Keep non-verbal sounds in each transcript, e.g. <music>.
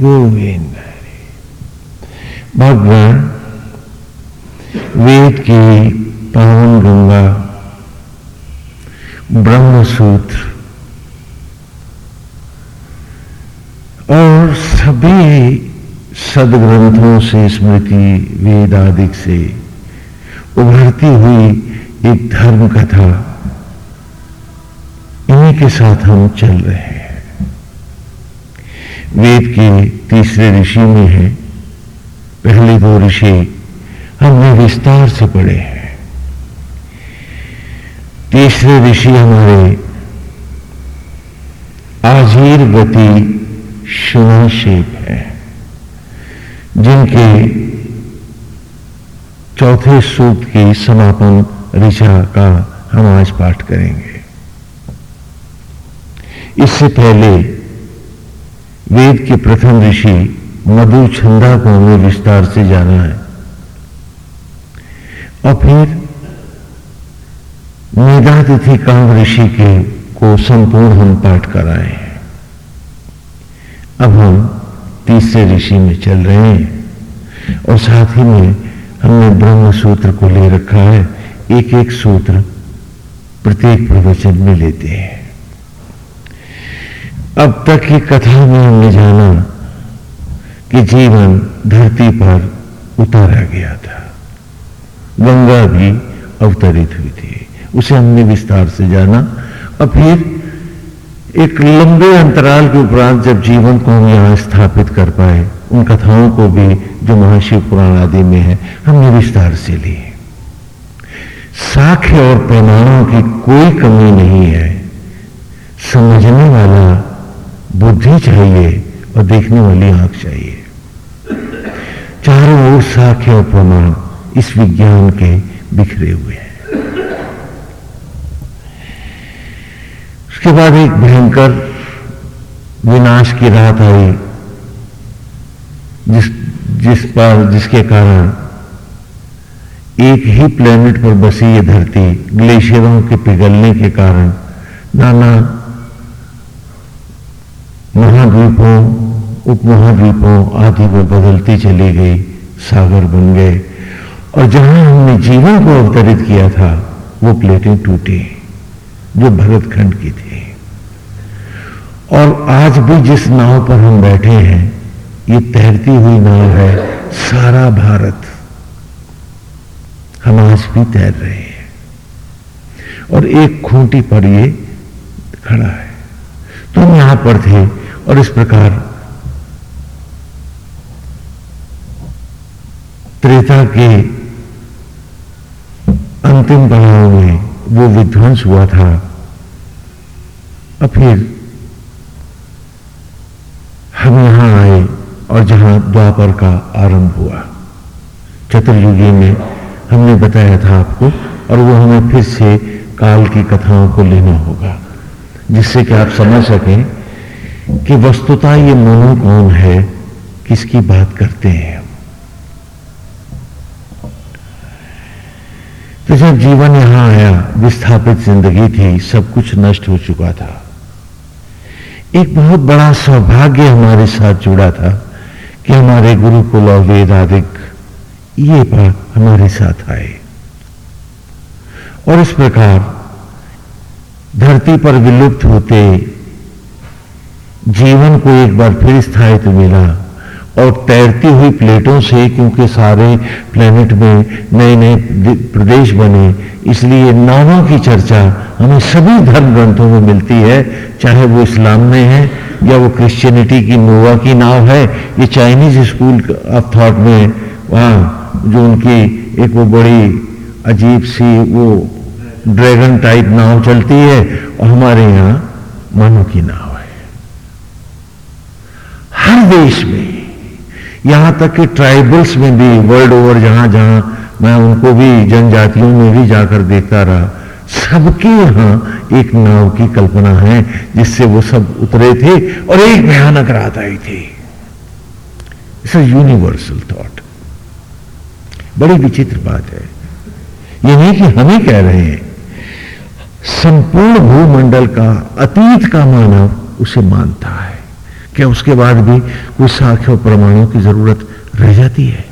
गोविंद। भगवान वेद की पावन गंगा ब्रह्म सूत्र और सभी सदग्रंथों से स्मृति वेद आदि से उभरती हुई एक धर्म कथा इन्हीं के साथ हम चल रहे हैं। वेद के तीसरे ऋषि में है। पहले दो ऋषि हमने विस्तार से पढ़े हैं। तीसरे ऋषि हमारे आजीर गति शुभाशेप है, जिनके चौथे सूत्र की समापन ऋषा का हम आज पाठ करेंगे। इससे पहले वेद के प्रथम ऋषि मधु छंदा को हमें विस्तार से जाना है। और फिर मेधातिथि कांग ऋषि के को संपूर्ण हम पाठ कराए हैं। अब हम तीसरे ऋषि में चल रहे हैं और साथ ही में हमने ब्रह्म सूत्र को ले रखा है। एक एक सूत्र प्रत्येक प्रवचन में लेते हैं। अब तक की कथा में हमने जाना कि जीवन धरती पर उतारा गया था। गंगा भी अवतरित हुई थी। उसे हमने विस्तार से जाना। और फिर एक लंबे अंतराल के उपरांत जब जीवन को हम यहाँ स्थापित कर पाए, उन कथाओं को भी जो महाशिव पुराण आदि में है, हमने विस्तार से ली साख्य और प्रमाणों की कोई कमी नहीं है। समझने वाला बुद्धि चाहिए और देखने वाली आँख चाहिए। चारों ओर साख्य और इस विज्ञान के बिखरे हुए हैं। उसके बाद एक भयंकर विनाश की रात आई, जिस जिस पर, जिसके कारण एक ही प्लेनेट पर बसी ये धरती ग्लेशियरों के पिघलने के कारण नाना महाद्वीपों, उपमहाद्वीपों आदि में बदलती चली गई, सागर बन गए। और जहाँ हमने जीवन को अवतरित किया था, वो प्लेटें टूटी, जो भरतखंड की थी। और आज भी जिस नाव पर हम बैठे हैं, ये तैरती हुई नाव है सारा भारत। हम आज भी तैर रहे हैं। और एक खूंटी पर ये खड़ा है। तो यहाँ पर थे और इस प्रकार त्रेता के अंतिम पड़ाव में वो विध्वंस हुआ था। और फिर हम यहाँ आए और जहाँ द्वापर का आरंभ हुआ। चतुर्युगी में हमने बताया था आपको और वो हमें फिर से काल की कथाओं को लेना होगा, जिससे कि आप समझ सकें कि वस्तुता ये मनु कौन है? किसकी बात करते हैं तो जब जीवन यहाँ आया, विस्थापित ज़िंदगी थी, सब कुछ नष्ट हो चुका था। एक बहुत बड़ा सौभाग्य हमारे साथ जुड़ा था कि हमारे गुरु गुरुकुल और वेदादिक ये बात हमारे साथ आए। और इस प्रकार धरती पर विलुप्त होते जीवन को एक बार फिर स्थायित्व मिला और तैरती हुई प्लेटों से, क्योंकि सारे प्लेनेट में नए नए प्रदेश बने, इसलिए नावों की चर्चा हमें सभी धर्म ग्रंथों में मिलती है, चाहे वो इस्लाम में है, या वो क्रिश्चियनिटी की नोवा की नाव है, ये चाइनीज़ स्कूल ऑफ़ थॉट में, वहाँ जो उनकी एक वो बड़ी अजीब सी वो ड्रैगन टाइप नाव चलती है, और हमारे यहाँ मानो की नाव। हर देश में, यहाँ तक कि ट्राइबल्स में भी, वर्ल्ड ओवर जहाँ जहाँ मैं उनको भी, जनजातियों में भी जाकर देखता रहा, सबके यहाँ एक नाव की कल्पना है, जिससे वो सब उतरे थे और एक भयानक रात आई थी। इट्स यूनिवर्सल थॉट बड़ी विचित्र बात है। ये नहीं कि हम ही कह रहे हैं, संपूर्ण भूमंडल का, अतीत का मानव उसे मानता है। क्या उसके बाद भी कुछ और प्रमाणों की ज़रूरत रह जाती है।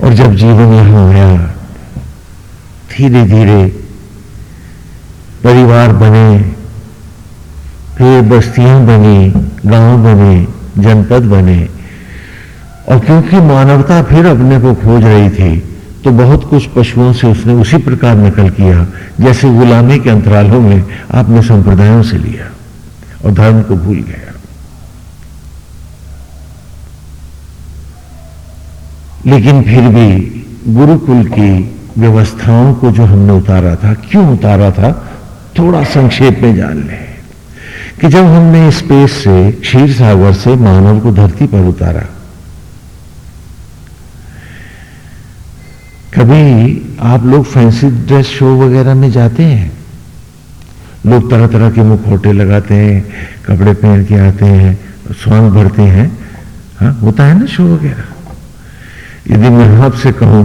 और जब जीवन यहाँ आया धीरे धीरे परिवार बने फिर बस्तियाँ बनी, गाँव बने, जनपद बने, और क्योंकि मानवता फिर अपने को खोज रही थी तो बहुत कुछ पशुओं से उसने उसी प्रकार नकल किया, जैसे गुलामी के अंतरालों में आपने संप्रदायों से लिया। और धर्म को भूल गया। लेकिन फिर भी गुरुकुल की व्यवस्थाओं को जो हमने उतारा था, क्यों उतारा था, थोड़ा संक्षेप में जान लें कि जब हमने स्पेस से, क्षीर सागर से मानव को धरती पर उतारा, कभी आप लोग फैंसी ड्रेस शो वगैरह में जाते हैं? लोग तरह तरह के मुखौटे लगाते हैं, कपड़े पहन के आते हैं, स्वांग भरते हैं। हाँ होता है ना शो वगैरह? यदि मैं आपसे कहूँ,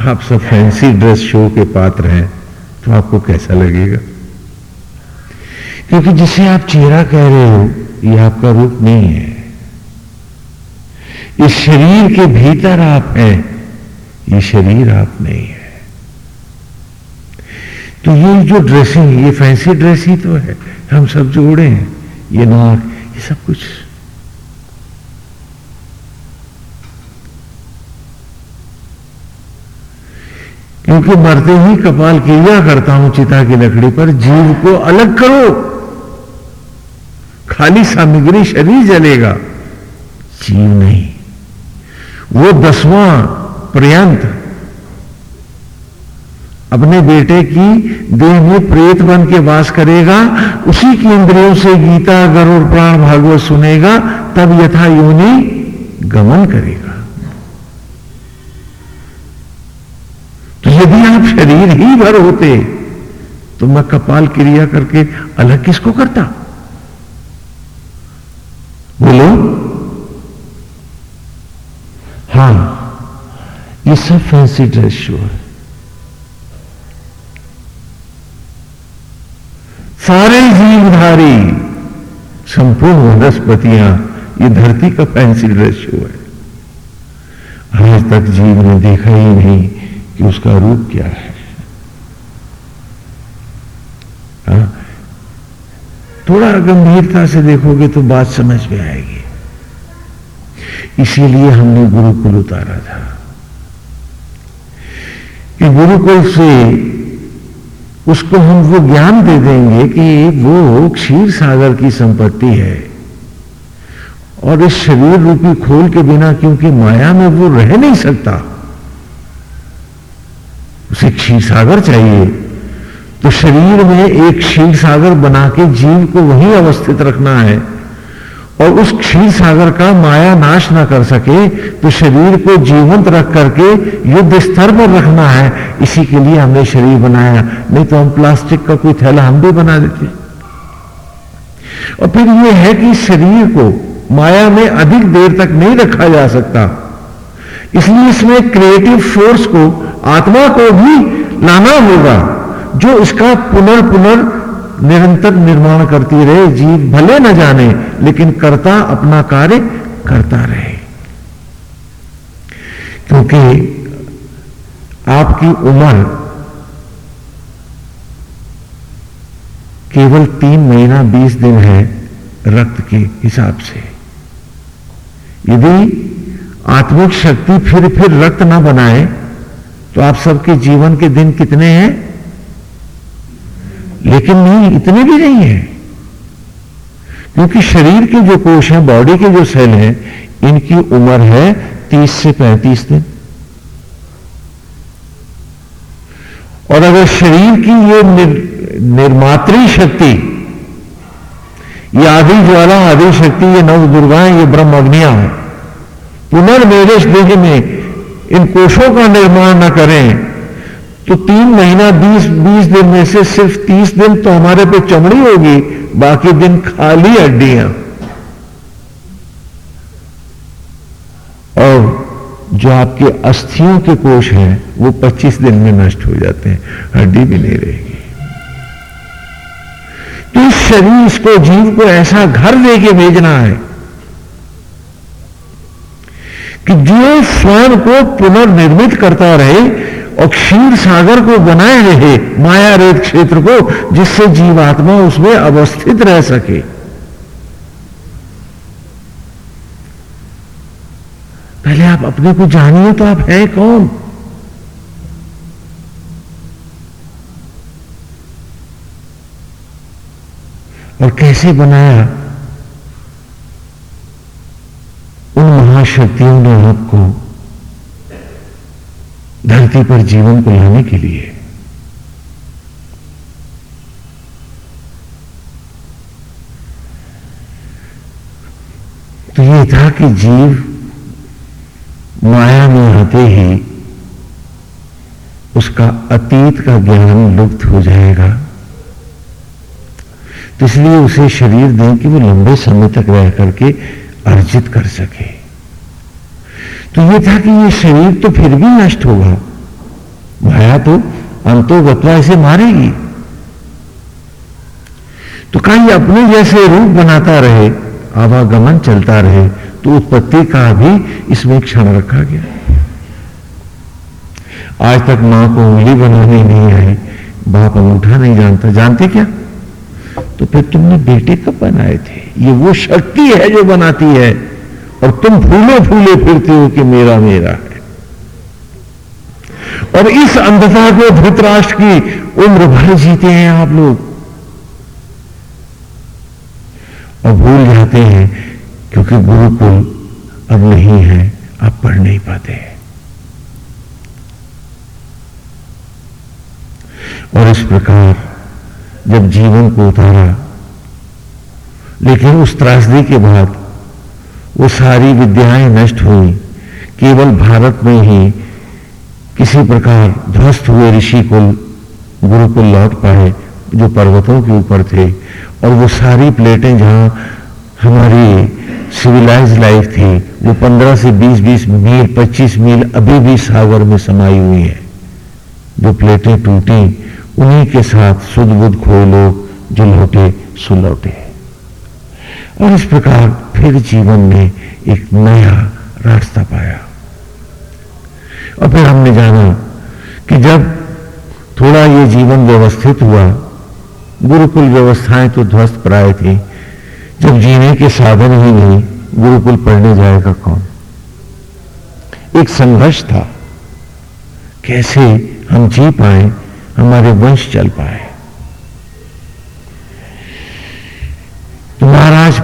आप सब फैंसी ड्रेस शो के पात्र हैं तो आपको कैसा लगेगा? क्योंकि जिसे आप चेहरा कह रहे हो, ये आपका रूप नहीं है। इस शरीर के भीतर आप हैं, ये शरीर आप नहीं है। तो ये जो ड्रेसिंग ये फैंसी ड्रेस ही तो है। हम सब जोड़े हैं, ये नाक ये सब कुछ। क्योंकि मरते ही कपाल क्रिया करता हूँ चिता की लकड़ी पर, जीव को अलग करो। खाली सामग्री शरीर जलेगा, जीव नहीं। वो दसवां पर्यंत अपने बेटे की देह में प्रेत बन के वास करेगा, उसी की इंद्रियों से गीता, गरुड़, प्राण, भागवत सुनेगा, तब यथा योनि गमन करेगा। तो यदि आप शरीर ही भर होते तो मैं कपाल क्रिया करके अलग किसको करता? बोलो। हाँ ये सब फैंसी ड्रेस शो है। सारे जीवधारी संपूर्ण वनस्पतियाँ, ये धरती का ड्रेस शो है। आज तक जीव ने देखा ही नहीं कि उसका रूप क्या है। हा? थोड़ा गंभीरता से देखोगे तो बात समझ में आएगी। इसीलिए हमने गुरुकुल उतारा था। कि गुरुकुल से उसको हम वो ज्ञान दे देंगे कि वो क्षीर सागर की संपत्ति है। और इस शरीर रूपी खोल के बिना क्योंकि माया में वो रह नहीं सकता, उसे क्षीर सागर चाहिए। तो शरीर में एक क्षीर सागर बना के जीव को वही अवस्थित रखना है। और उस क्षीर सागर का माया नाश ना कर सके तो शरीर को जीवंत रख करके युद्ध स्तर पर रखना है। इसी के लिए हमने शरीर बनाया। नहीं तो हम प्लास्टिक का कोई थैला हम भी बना देते। और फिर यह है कि शरीर को माया में अधिक देर तक नहीं रखा जा सकता। इसलिए इसमें क्रिएटिव फोर्स को, आत्मा को भी लाना होगा, जो इसका पुनर्पुनर निरंतर निर्माण करती रहे, जीव भले न जाने, लेकिन करता अपना कार्य करता रहे। क्योंकि आपकी उम्र केवल तीन महीना बीस दिन है रक्त के हिसाब से। यदि आत्मिक शक्ति फिर फिर रक्त ना बनाए तो आप सबके जीवन के दिन कितने हैं? लेकिन नहीं इतने भी नहीं है। क्योंकि शरीर के जो कोष हैं बॉडी के जो सेल हैं इनकी उम्र है 30 से 35 दिन। और अगर शरीर की ये निर, निर्मात्री शक्ति ये आदि ज्वाला आदि शक्ति ये नव दुर्गाएँ ये ब्रह्म अग्नियाँ पुनर्वेश देह में इन कोषों का निर्माण न करें तो तीन महीना, बीस बीस दिन में से सिर्फ़ तीस दिन तो हमारे पे चमड़ी होगी, बाकी दिन खाली हड्डियाँ। और जो आपके अस्थियों के कोष हैं, वो 25 दिन में नष्ट हो जाते हैं, हड्डी भी नहीं रहेगी। तो इस शरीर इसको जीव को ऐसा घर लेके भेजना है कि जो स्वयं को पुनर्निर्मित करता रहे और क्षीर सागर को बनाए रहे माया रेत क्षेत्र को, जिससे जीवात्मा उसमें अवस्थित रह सके। पहले आप अपने को जानिए तो आप हैं कौन? और कैसे बनाया? उन महाशक्तियों ने आपको धरती पर जीवन को लाने के लिए। तो ये था कि जीव माया में आते ही, उसका अतीत का ज्ञान लुप्त हो जाएगा। तो इसलिए उसे शरीर दें कि वो लंबे समय तक रह करके अर्जित कर सके। तो ये था कि ये शरीर तो फिर भी नष्ट होगा। माया तो अंतोगत्वा इसे मारेगी। तो कहीं अपने जैसे रूप बनाता रहे, आवागमन चलता रहे तो उत्पत्ति का भी इसमें क्षण रखा गया। आज तक माँ को उंगली बनानी नहीं आई, बाप अंगूठा नहीं जानता। जानते क्या? तो फिर तुमने बेटे कब बनाए थे? ये वो शक्ति है जो बनाती है। और तुम फूले फूले फिरते हो कि मेरा मेरा है। और इस अंधता को धृतराष्ट्र की उम्र भर जीते हैं आप लोग। और भूल जाते हैं, क्योंकि गुरुकुल अब नहीं है, आप पढ़ नहीं पाते हैं। और इस प्रकार जब जीवन को उतारा, लेकिन उस त्रासदी के बाद वो सारी विद्याएँ नष्ट हुई। केवल भारत में ही किसी प्रकार ध्वस्त हुए ऋषि कुल गुरुकुल लौट पाए, जो पर्वतों के ऊपर थे। और वो सारी प्लेटें जहाँ हमारी सिविलाइज लाइफ थी वो 15 से 20-20 मील 25 मील अभी भी सागर में समाई हुई है। जो प्लेटें टूटी, उन्हीं के साथ सुध बुद्ध खोए लोग जो लौटे सुलौटे और इस प्रकार फिर जीवन में एक नया रास्ता पाया। और फिर हमने जाना कि जब थोड़ा ये जीवन व्यवस्थित हुआ, गुरुकुल व्यवस्थाएँ तो ध्वस्त प्राय थी, जब जीने के साधन ही नहीं, गुरुकुल पढ़ने जाएगा कौन? एक संघर्ष था, कैसे हम जी पाए, हमारे वंश चल पाए।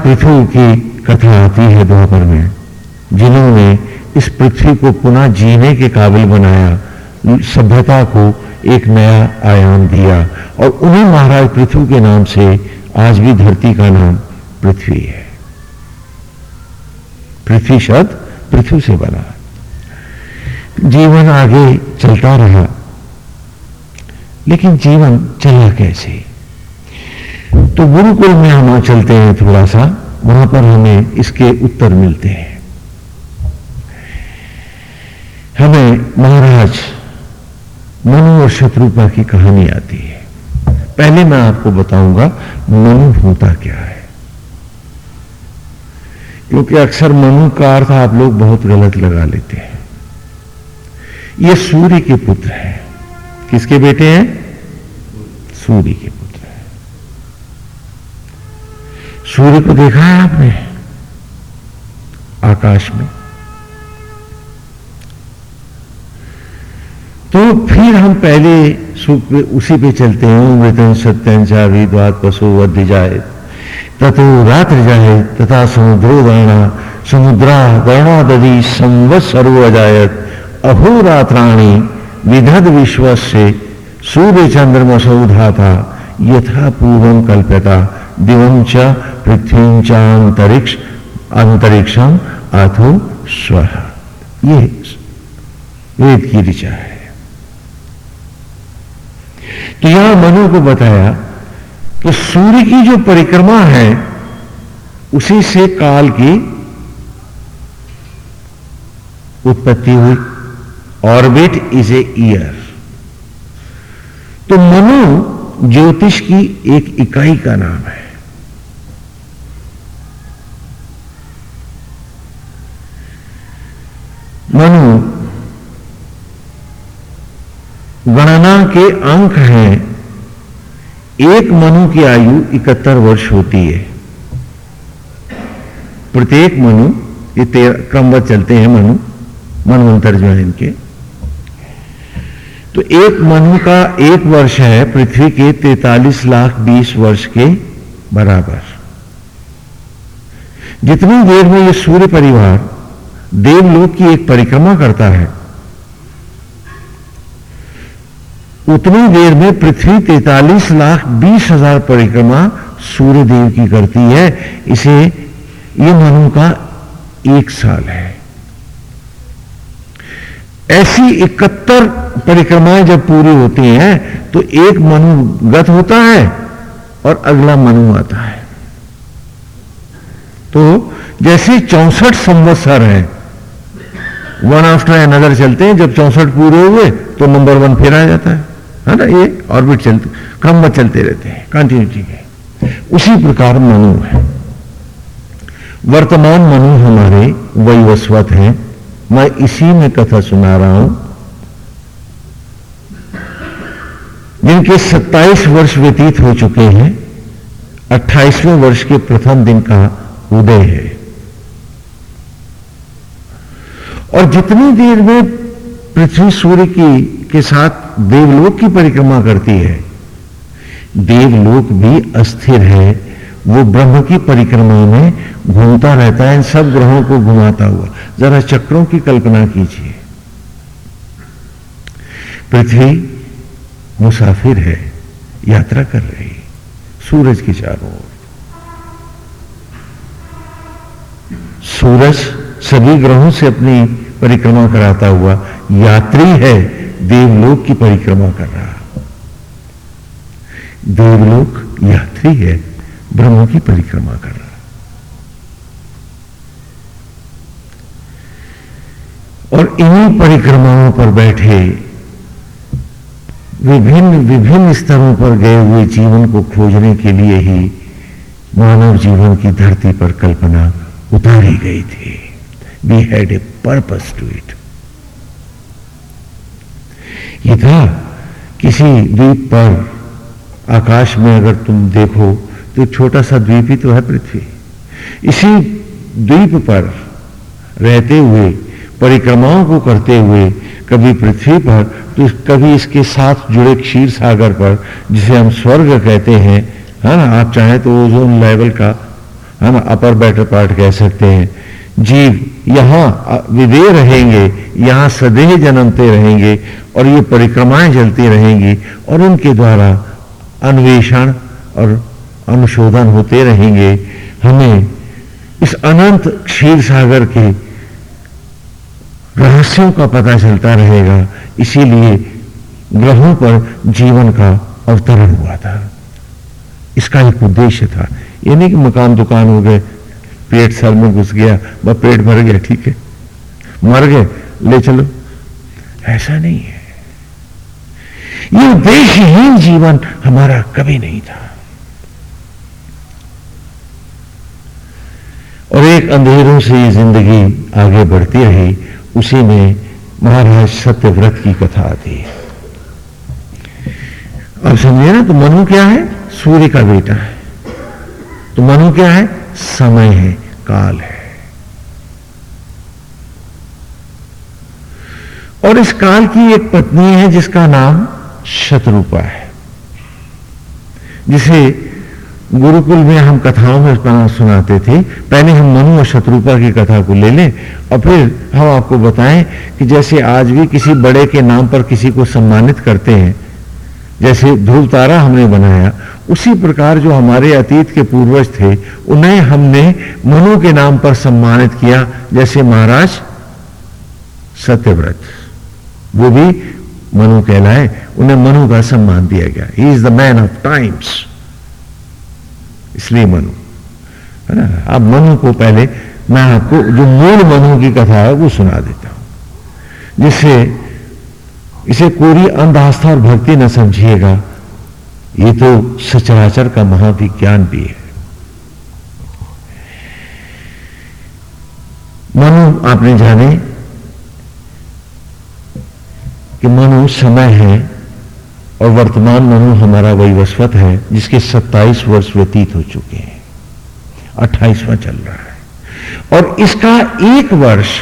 पृथ्वी की कथा आती है द्वापर में, जिन्होंने इस पृथ्वी को पुनः जीने के काबिल बनाया, सभ्यता को एक नया आयाम दिया। और उन्हीं महाराज पृथ्वी के नाम से आज भी धरती का नाम पृथ्वी है। पृथ्वी शब्द पृथ्वी से बना। जीवन आगे चलता रहा, लेकिन जीवन चला कैसे? तो गुरुकुल में हम चलते हैं थोड़ा सा। वहाँ पर हमें इसके उत्तर मिलते हैं। हमें महाराज मनु और शत्रुपा की कहानी आती है। पहले मैं आपको बताऊँगा मनु होता क्या है। क्योंकि अक्सर मनु का अर्थ आप लोग बहुत गलत लगा लेते हैं। ये सूर्य के पुत्र है। किसके बेटे हैं? सूर्य के पुत्र। सूर्य को देखा है आपने? आकाश में। तो फिर हम पहले सुख पे, उसी पे चलते हैं। मृतन सत्यन चावी पशु वध्य जाए। तथो रात्र जाए, तथा समुद्रो गणा समुद्रा गणादि संवत्सरो अजायत। अहोरात्राणी विधद विश्व से सूर्य चंद्रमसौ धाता, यथा पूर्वम कल्प्यता। दिवं च पृथ्वी च अंतरिक्ष अंतरिक्षम अथो स्व। ये वेद की ऋचा है। तो यहाँ मनु को बताया कि सूर्य की जो परिक्रमा है, उसी से काल की उत्पत्ति हुई। ऑर्बिट इज़ ए ईयर तो मनु ज्योतिष की एक इकाई का नाम है। मनु, गणना के अंक हैं। एक मनु की आयु इकहत्तर वर्ष होती है। प्रत्येक मनु, ये तेरह क्रमवत चलते हैं मनु, मनवंतर जो है इनके। तो एक मनु का एक वर्ष है पृथ्वी के 43 लाख 20 वर्ष के बराबर। जितनी देर में ये सूर्य परिवार देवलोक की एक परिक्रमा करता है। उतनी देर में पृथ्वी 43 लाख बीस हज़ार परिक्रमा सूर्य देव की करती है। इसे ये मनु का एक साल है। ऐसी इकहत्तर परिक्रमाएँ जब पूरी होती हैं तो एक मनु गत होता है और अगला मनु आता है। तो जैसे चौसठ संवत्सर है वन आफ्टर अनदर चलते हैं, जब चौसठ पूरे हुए तो नंबर वन फिर आ जाता है। है ना? ये ऑर्बिट चलते क्रम चलते रहते हैं कंटिन्यूटी के उसी प्रकार मनु है। वर्तमान मनु हमारे वैवस्वत हैं। मैं इसी में कथा सुना रहा हूँ। जिनके 27 वर्ष व्यतीत हो चुके हैं 28वें वर्ष के प्रथम दिन का उदय है। और जितनी देर में पृथ्वी सूर्य की, के साथ देवलोक की परिक्रमा करती है, देवलोक भी अस्थिर है, वो ब्रह्म की परिक्रमा में घूमता रहता है, इन सब ग्रहों को घुमाता हुआ। जरा चक्रों की कल्पना कीजिए। पृथ्वी मुसाफिर है, यात्रा कर रही, सूरज की चारों ओर। सूरज सभी ग्रहों से अपनी परिक्रमा कराता हुआ यात्री है, देवलोक की परिक्रमा कर रहा। देवलोक यात्री है, ब्रह्म की परिक्रमा कर रहा। और इन्हीं परिक्रमाओं पर बैठे, विभिन्न विभिन्न स्तरों पर गए हुए जीवन को खोजने के लिए ही मानव जीवन की धरती पर कल्पना उतारी गई थी। We had a purpose to it ये था किसी द्वीप पर आकाश में अगर तुम देखो तो छोटा सा द्वीप ही तो है पृथ्वी। इसी द्वीप पर रहते हुए परिक्रमाओं को करते हुए कभी पृथ्वी पर तो कभी इसके साथ जुड़े क्षीर सागर पर, जिसे हम स्वर्ग कहते हैं, है ना? आप चाहें तो ओजोन लेवल का, है ना? अपर बेटर पार्ट कह सकते हैं। जीव यहाँ विदेह रहेंगे, यहाँ सदैह जन्मते रहेंगे और ये परिक्रमाएँ चलती रहेंगी और उनके द्वारा अन्वेषण और अनुशोधन होते रहेंगे। हमें इस अनंत क्षीर सागर के रहस्यों का पता चलता रहेगा। इसीलिए ग्रहों पर जीवन का अवतरण हुआ था। इसका एक उद्देश्य था। यानी कि मकान दुकान हो गए पेट सर में घुस गया वह पेट भर गया, ठीक है। मर गए, ले चलो। ऐसा नहीं है। ये उद्देश्यहीन जीवन हमारा कभी नहीं था। और एक अंधेरों से ये ज़िंदगी आगे बढ़ती रही, उसी में महाराज सत्यव्रत की कथा आती है। अब समझे ना तो मनु क्या है? सूर्य का बेटा है। तो मनु क्या है? समय है, काल है। और इस काल की एक पत्नी है जिसका नाम शत्रुपा है। जिसे गुरुकुल में हम कथाओं में सुनाते थे। पहले हम मनु और शत्रुपा की कथा को ले लें और फिर हम आपको बताएँ कि जैसे आज भी किसी बड़े के नाम पर किसी को सम्मानित करते हैं, जैसे ध्रुव तारा हमने बनाया उसी प्रकार जो हमारे अतीत के पूर्वज थे, उन्हें हमने मनु के नाम पर सम्मानित किया, जैसे महाराज सत्यव्रत। वो भी मनु कहलाए, उन्हें मनु का सम्मान दिया गया। He is the man of times इसलिए मनु। है ना? अब मनु को पहले मैं आपको जो मूल मनु की कथा है, वो सुना देता हूँ। जिससे इसे कोरी अंध आस्था और भक्ति न समझिएगा। ये तो सचराचर का महाविज्ञान भी है। मनु आपने जाने कि मनु समय है और वर्तमान मनु हमारा वैवस्वत है जिसके 27 वर्ष व्यतीत हो चुके हैं। अट्ठाईसवां चल रहा है। और इसका एक वर्ष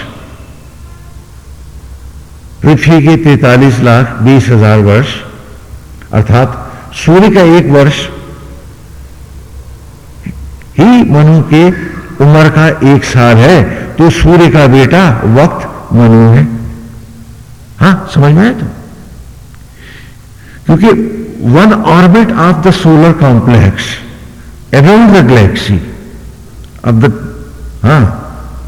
पृथ्वी के 43 लाख बीस हज़ार वर्ष, अर्थात सूर्य का एक वर्ष ही मनु के उम्र का एक साल है तो सूर्य का बेटा वक्त मनु है। हाँ, समझ में आया तो? क्योंकि one orbit of the solar complex around the galaxy अब द हाँ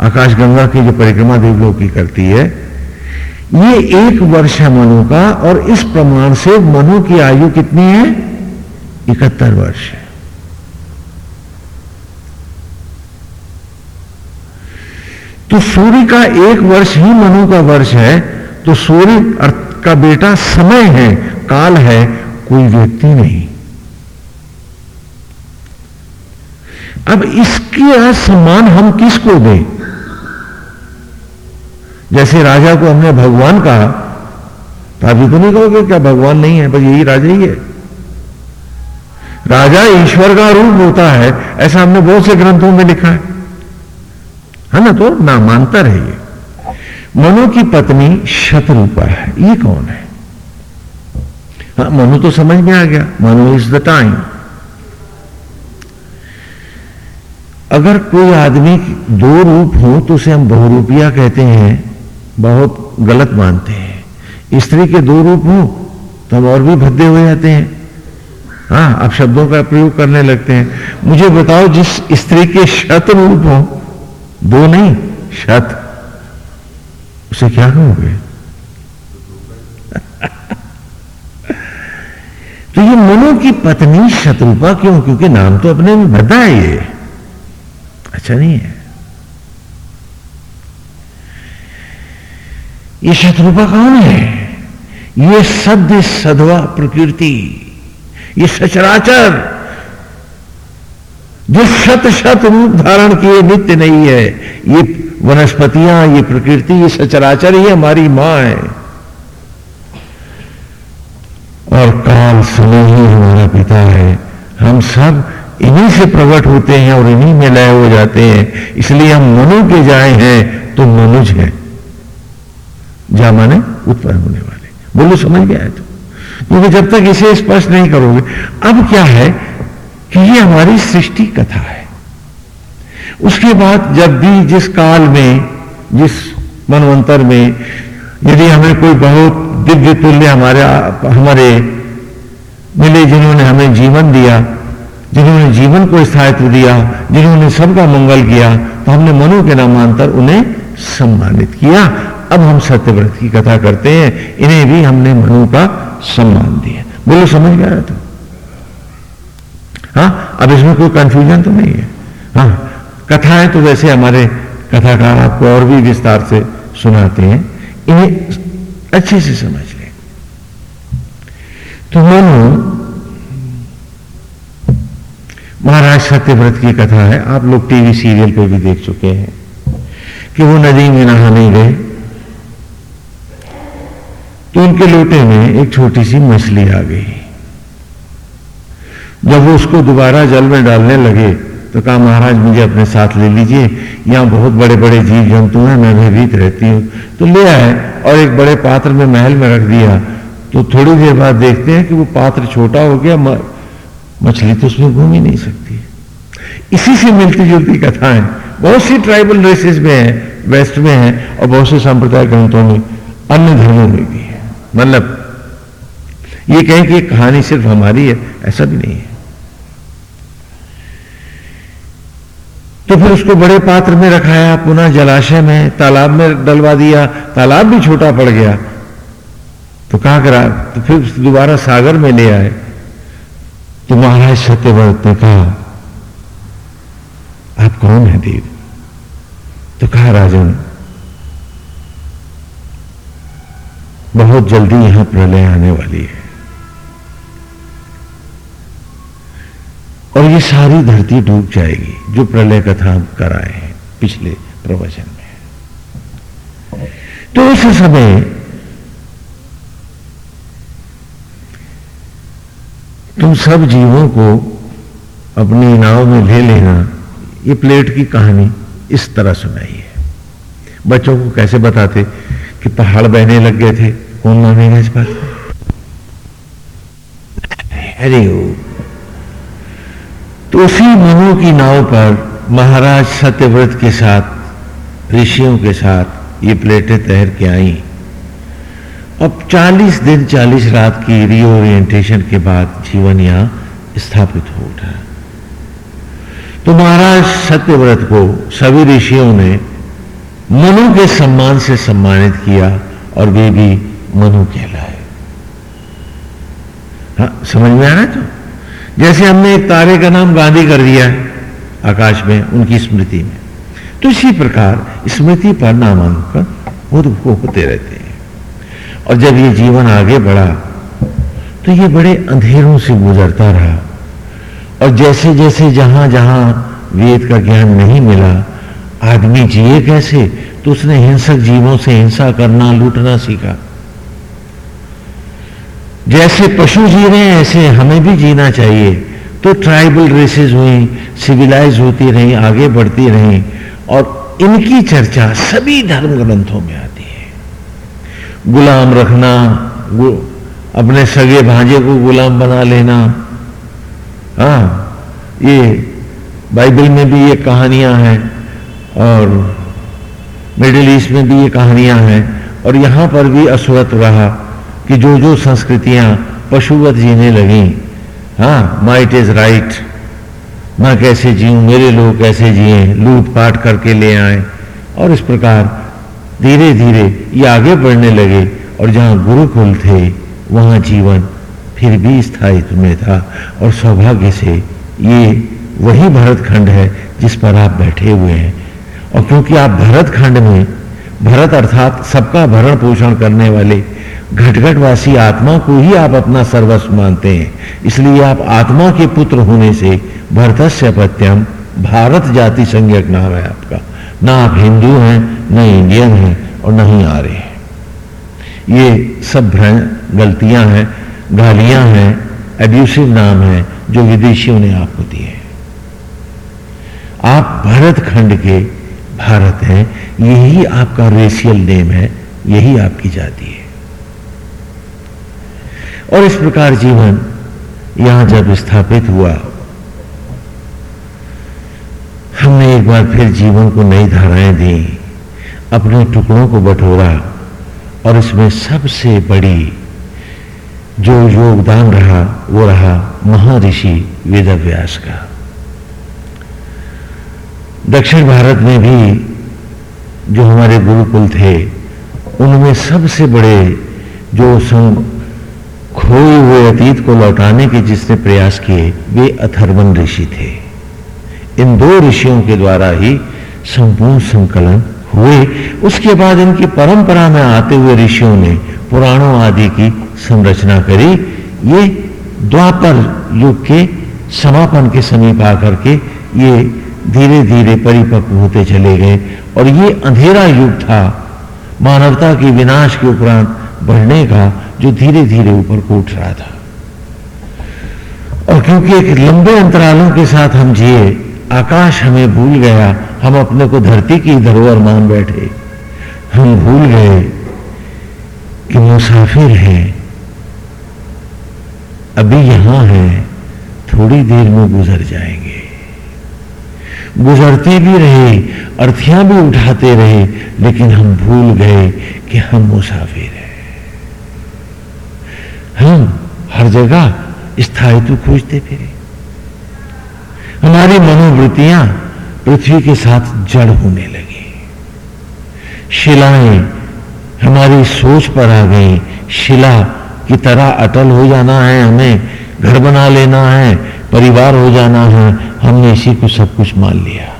आकाशगंगा की जो परिक्रमा देवलोक की करती है ये एक वर्ष है मनु का, और इस प्रमाण से मनु की आयु कितनी है? इकहत्तर वर्ष है। तो सूर्य का एक वर्ष ही मनु का वर्ष है तो सूर्य का बेटा समय है, काल है, कोई व्यक्ति नहीं। अब इसके सम्मान हम किसको दें? जैसे राजा को हमने भगवान कहा तो आप अभी तो नहीं कहोगे क्या भगवान नहीं है, बस यही राजा ही है। राजा ईश्वर का रूप होता है, ऐसा हमने बहुत से ग्रंथों में लिखा है। है ना तो नामांतर है ये। मनु की पत्नी शतरूपा है, ये कौन है? हाँ मनु तो समझ में आ गया, मनु इज़ द टाइम अगर कोई आदमी दो रूप हो तो उसे हम बहुरूपिया कहते हैं। बहुत गलत मानते हैं। स्त्री के दो रूप हो तो और भी भद्दे हो जाते हैं। हाँ आप शब्दों का प्रयोग करने लगते हैं। मुझे बताओ, जिस स्त्री के शत रूप हो, दो नहीं, शत। उसे क्या कहोगे? <laughs> तो ये मनु की पत्नी शत्रुपा क्यों? क्योंकि नाम तो अपने में भद्दा है ये। अच्छा नहीं है। ये शत्रुपा कौन है? ये सद्य सदवा प्रकृति। ये सचराचर। जो शत शत रूप धारण किए नित्य नहीं है, ये वनस्पतियाँ, ये प्रकृति, ये सचराचर ही हमारी माँ है। और काल समय ही हमारा पिता है। हम सब इन्हीं से प्रकट होते हैं और इन्हीं में लय हो जाते हैं। इसलिए हम मनु के जाए हैं तो मनुज हैं। जा माने उत्पन्न होने वाले। बोलो, समझ गया है तो क्योंकि जब तक इसे स्पष्ट नहीं करोगे, अब क्या है कि ये हमारी सृष्टि कथा है। उसके बाद जब भी जिस काल में, जिस मनवंतर में, यदि हमें कोई बहुत दिव्य तुल्य हमारे हमारे मिले, जिन्होंने हमें जीवन दिया, जिन्होंने जीवन को स्थायित्व दिया, जिन्होंने सबका मंगल किया तो हमने मनु के नामांतर उन्हें सम्मानित किया। अब हम सत्यव्रत की कथा करते हैं, इन्हें भी हमने मनु का सम्मान दिया। बोलो, समझ गया तो हाँ अब इसमें कोई कंफ्यूजन तो नहीं है। हाँ कथाएँ तो वैसे हमारे कथाकार आपको और भी विस्तार से सुनाते हैं। इन्हें अच्छे से समझ लें। तो मनु, महाराज सत्यव्रत की कथा है। आप लोग टीवी सीरियल पे भी देख चुके हैं कि वो नदी में नहाने गए। तो उनके लोटे में एक छोटी सी मछली आ गई। जब वो उसको दोबारा जल में डालने लगे तो कहा, महाराज, मुझे अपने साथ ले लीजिए। यहाँ बहुत बड़े बड़े जीव जंतु हैं, मैं भयभीत रहती हूँ। तो ले आए और एक बड़े पात्र में महल में रख दिया। तो थोड़ी देर बाद देखते हैं कि वो पात्र छोटा हो गया मछली तो उसमें घूम ही नहीं सकती। इसी से मिलती जुलती कथाएँ। बहुत सी ट्राइबल रेसेस में है, वेस्ट में है और बहुत से सांप्रदायिक ग्रंथों में अन्य धर्मों में भी है। मतलब ये कहें कि कहानी सिर्फ़ हमारी है, ऐसा भी नहीं है। तो फिर उसको बड़े पात्र में रखाया, पुनः जलाशय में, तालाब में डलवा दिया, तालाब भी छोटा पड़ गया। तो कहा करा तो फिर दोबारा सागर में ले आए। तो महाराज सत्यव्रत ने कहा, आप कौन है देव? तो कहा राजन बहुत जल्दी यहाँ प्रलय आने वाली है। और ये सारी धरती डूब जाएगी जो प्रलय कथा हम कराए हैं पिछले प्रवचन में। तो उस समय तुम सब जीवों को अपनी नाव में ले लेना, ये प्लेट की कहानी इस तरह सुनाई है। बच्चों को कैसे बताते कि पहाड़ बहने लग गए थे? कौन मानेगा इस बात को अरे तो उसी मनु की नाव पर महाराज सत्यव्रत के साथ ऋषियों के साथ ये प्लेटें तैर के आई अब 40 दिन 40 रात की रीओरिएंटेशन के बाद जीवन यहाँ स्थापित हो उठा तो महाराज सत्यव्रत को सभी ऋषियों ने मनु के सम्मान से सम्मानित किया और वे भी मनु कहलाए। हाँ समझ में आ रहा है तो? जैसे हमने एक तारे का नाम गांधी कर दिया है, आकाश में, उनकी स्मृति में। तो इसी प्रकार स्मृति पर नामांकन होते रहते हैं। और जब ये जीवन आगे बढ़ा तो ये बड़े अंधेरों से गुजरता रहा। और जैसे जैसे जहाँ जहाँ वेद का ज्ञान नहीं मिला, आदमी जिए कैसे तो उसने हिंसक जीवों से हिंसा करना, लूटना सीखा। जैसे पशु जी रहे हैं ऐसे हमें भी जीना चाहिए। तो ट्राइबल रेसेस हुई सिविलाइज होती रही आगे बढ़ती रही और इनकी चर्चा सभी धर्म ग्रंथों में आती है। गुलाम रखना गु, अपने सगे भांजे को गुलाम बना लेना। हाँ ये बाइबल में भी ये कहानियाँ हैं और मिडिल ईस्ट में भी ये कहानियाँ हैं और यहाँ पर भी अश्वत रहा। कि जो जो संस्कृतियाँ पशुवत जीने लगी हाँ माइट इज़ राइट मैं कैसे जीऊं, मेरे लोग कैसे जिए लूट पाट करके ले आए, और इस प्रकार धीरे धीरे ये आगे बढ़ने लगे, और जहाँ गुरुकुल थे, वहाँ जीवन फिर भी स्थायित्व में था, और सौभाग्य से ये वही भरत खंड है जिस पर आप बैठे हुए हैं। और क्योंकि आप भरत खंड में भरत अर्थात सबका भरण पोषण करने वाले घटघटवासी आत्मा को ही आप अपना सर्वस्व मानते हैं। इसलिए आप आत्मा के पुत्र होने से भरतस्य पत्यम भारत जाति संज्ञक नाम है आपका। ना आप हिंदू हैं, न इंडियन हैं और न ही आ रहे हैं। ये सब भ्रम गलतियाँ हैं, गालियाँ हैं एब्यूसिव नाम है जो विदेशियों ने आपको दिए आप भरत खंड के भारत हैं यही आपका रेशियल नेम है, यही आपकी जाति है। और इस प्रकार जीवन यहाँ जब स्थापित हुआ, हमने एक बार फिर जीवन को नई धाराएँ दी, अपने टुकड़ों को बटोरा, और इसमें सबसे बड़ी जो योगदान रहा, वो रहा महर्षि वेदव्यास का। दक्षिण भारत में भी जो हमारे गुरुकुल थे, उनमें सबसे बड़े जो खोए हुए अतीत को लौटाने के जिसने प्रयास किए, वे अथर्वन ऋषि थे। इन दो ऋषियों के द्वारा ही संपूर्ण संकलन हुए। उसके बाद इनकी परंपरा में आते हुए ऋषियों ने पुराणों आदि की संरचना करी। ये द्वापर युग के समापन के समीप आकर के ये धीरे धीरे परिपक्व होते चले गए और ये अंधेरा युग था। मानवता के विनाश के उपरांत बढ़ने का जो धीरे धीरे ऊपर को उठ रहा था। और क्योंकि एक लंबे अंतरालों के साथ हम जिए, आकाश हमें भूल गया, हम अपने को धरती की धरोहर मान बैठे। हम भूल गए कि मुसाफिर हैं। अभी यहाँ है, थोड़ी देर में गुजर जाएँगे। गुजरते भी रहे, अर्थियाँ भी उठाते रहे, लेकिन हम भूल गए कि हम मुसाफिर हैं। हम हर जगह स्थायित्व खोजते फिरे। हमारी मनोवृत्तियाँ पृथ्वी के साथ जड़ होने लगी। शिलाएँ हमारी सोच पर आ गई। शिला की तरह अटल हो जाना है हमें, घर बना लेना है, परिवार हो जाना है हमने इसी को सब कुछ मान लिया।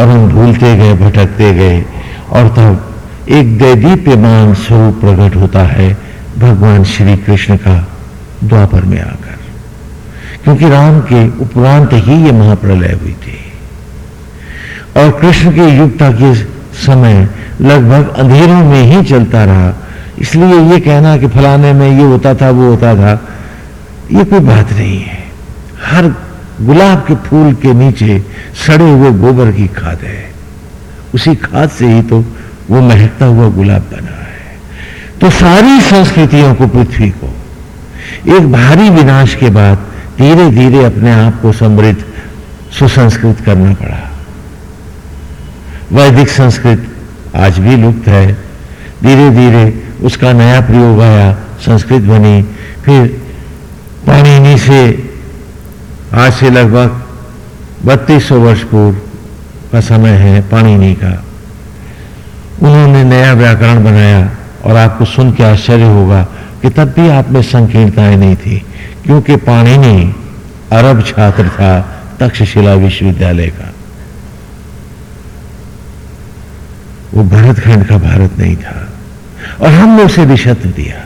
और हम भूलते गए, भटकते गए, और तब एक दैदीप्यमान स्वरूप प्रकट होता है, भगवान श्री कृष्ण का द्वापर में आकर। क्योंकि राम के उपरांत ही ये महाप्रलय हुई थी। और कृष्ण के युगता के समय लगभग अंधेरों में ही चलता रहा। इसलिए ये कहना कि फलाने में ये होता था, वो होता था, ये कोई बात नहीं है। हर गुलाब के फूल के नीचे सड़े हुए गोबर की खाद है। उसी खाद से ही तो वो महकता हुआ गुलाब बना है। तो सारी संस्कृतियों को, पृथ्वी को, एक भारी विनाश के बाद धीरे धीरे अपने आप को समृद्ध, सुसंस्कृत करना पड़ा। वैदिक संस्कृत आज भी लुप्त है। धीरे धीरे उसका नया प्रयोग आया, संस्कृत बनी, फिर पाणिनि से आज से लगभग बत्तीस सौ वर्ष पूर्व का समय है पाणिनि का। उन्होंने नया व्याकरण बनाया और आपको सुन के आश्चर्य होगा कि तब भी आप में संकीर्णताएँ नहीं थी, क्योंकि पाणिनि अरब छात्र था तक्षशिला विश्वविद्यालय का। वो भरतखंड का भारत नहीं था और हमने उसे रिशत्व दिया।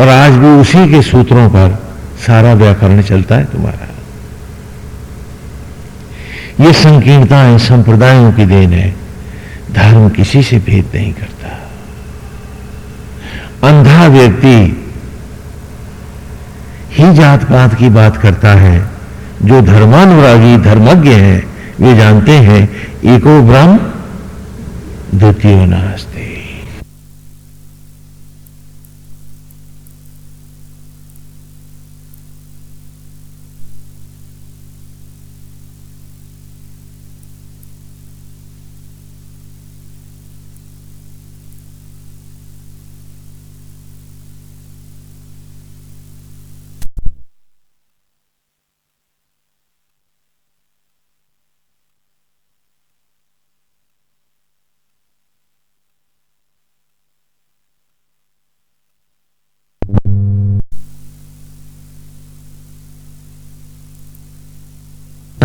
और आज भी उसी के सूत्रों पर सारा व्याकरण चलता है तुम्हारा। ये संकीर्णताएँ संप्रदायों की देन है। धर्म किसी से भेद नहीं करता। अंधा व्यक्ति ही जात पात की बात करता है। जो धर्मानुरागी, धर्मज्ञ हैं, वे जानते हैं, एको ब्रह्म द्वितीय नास्ते।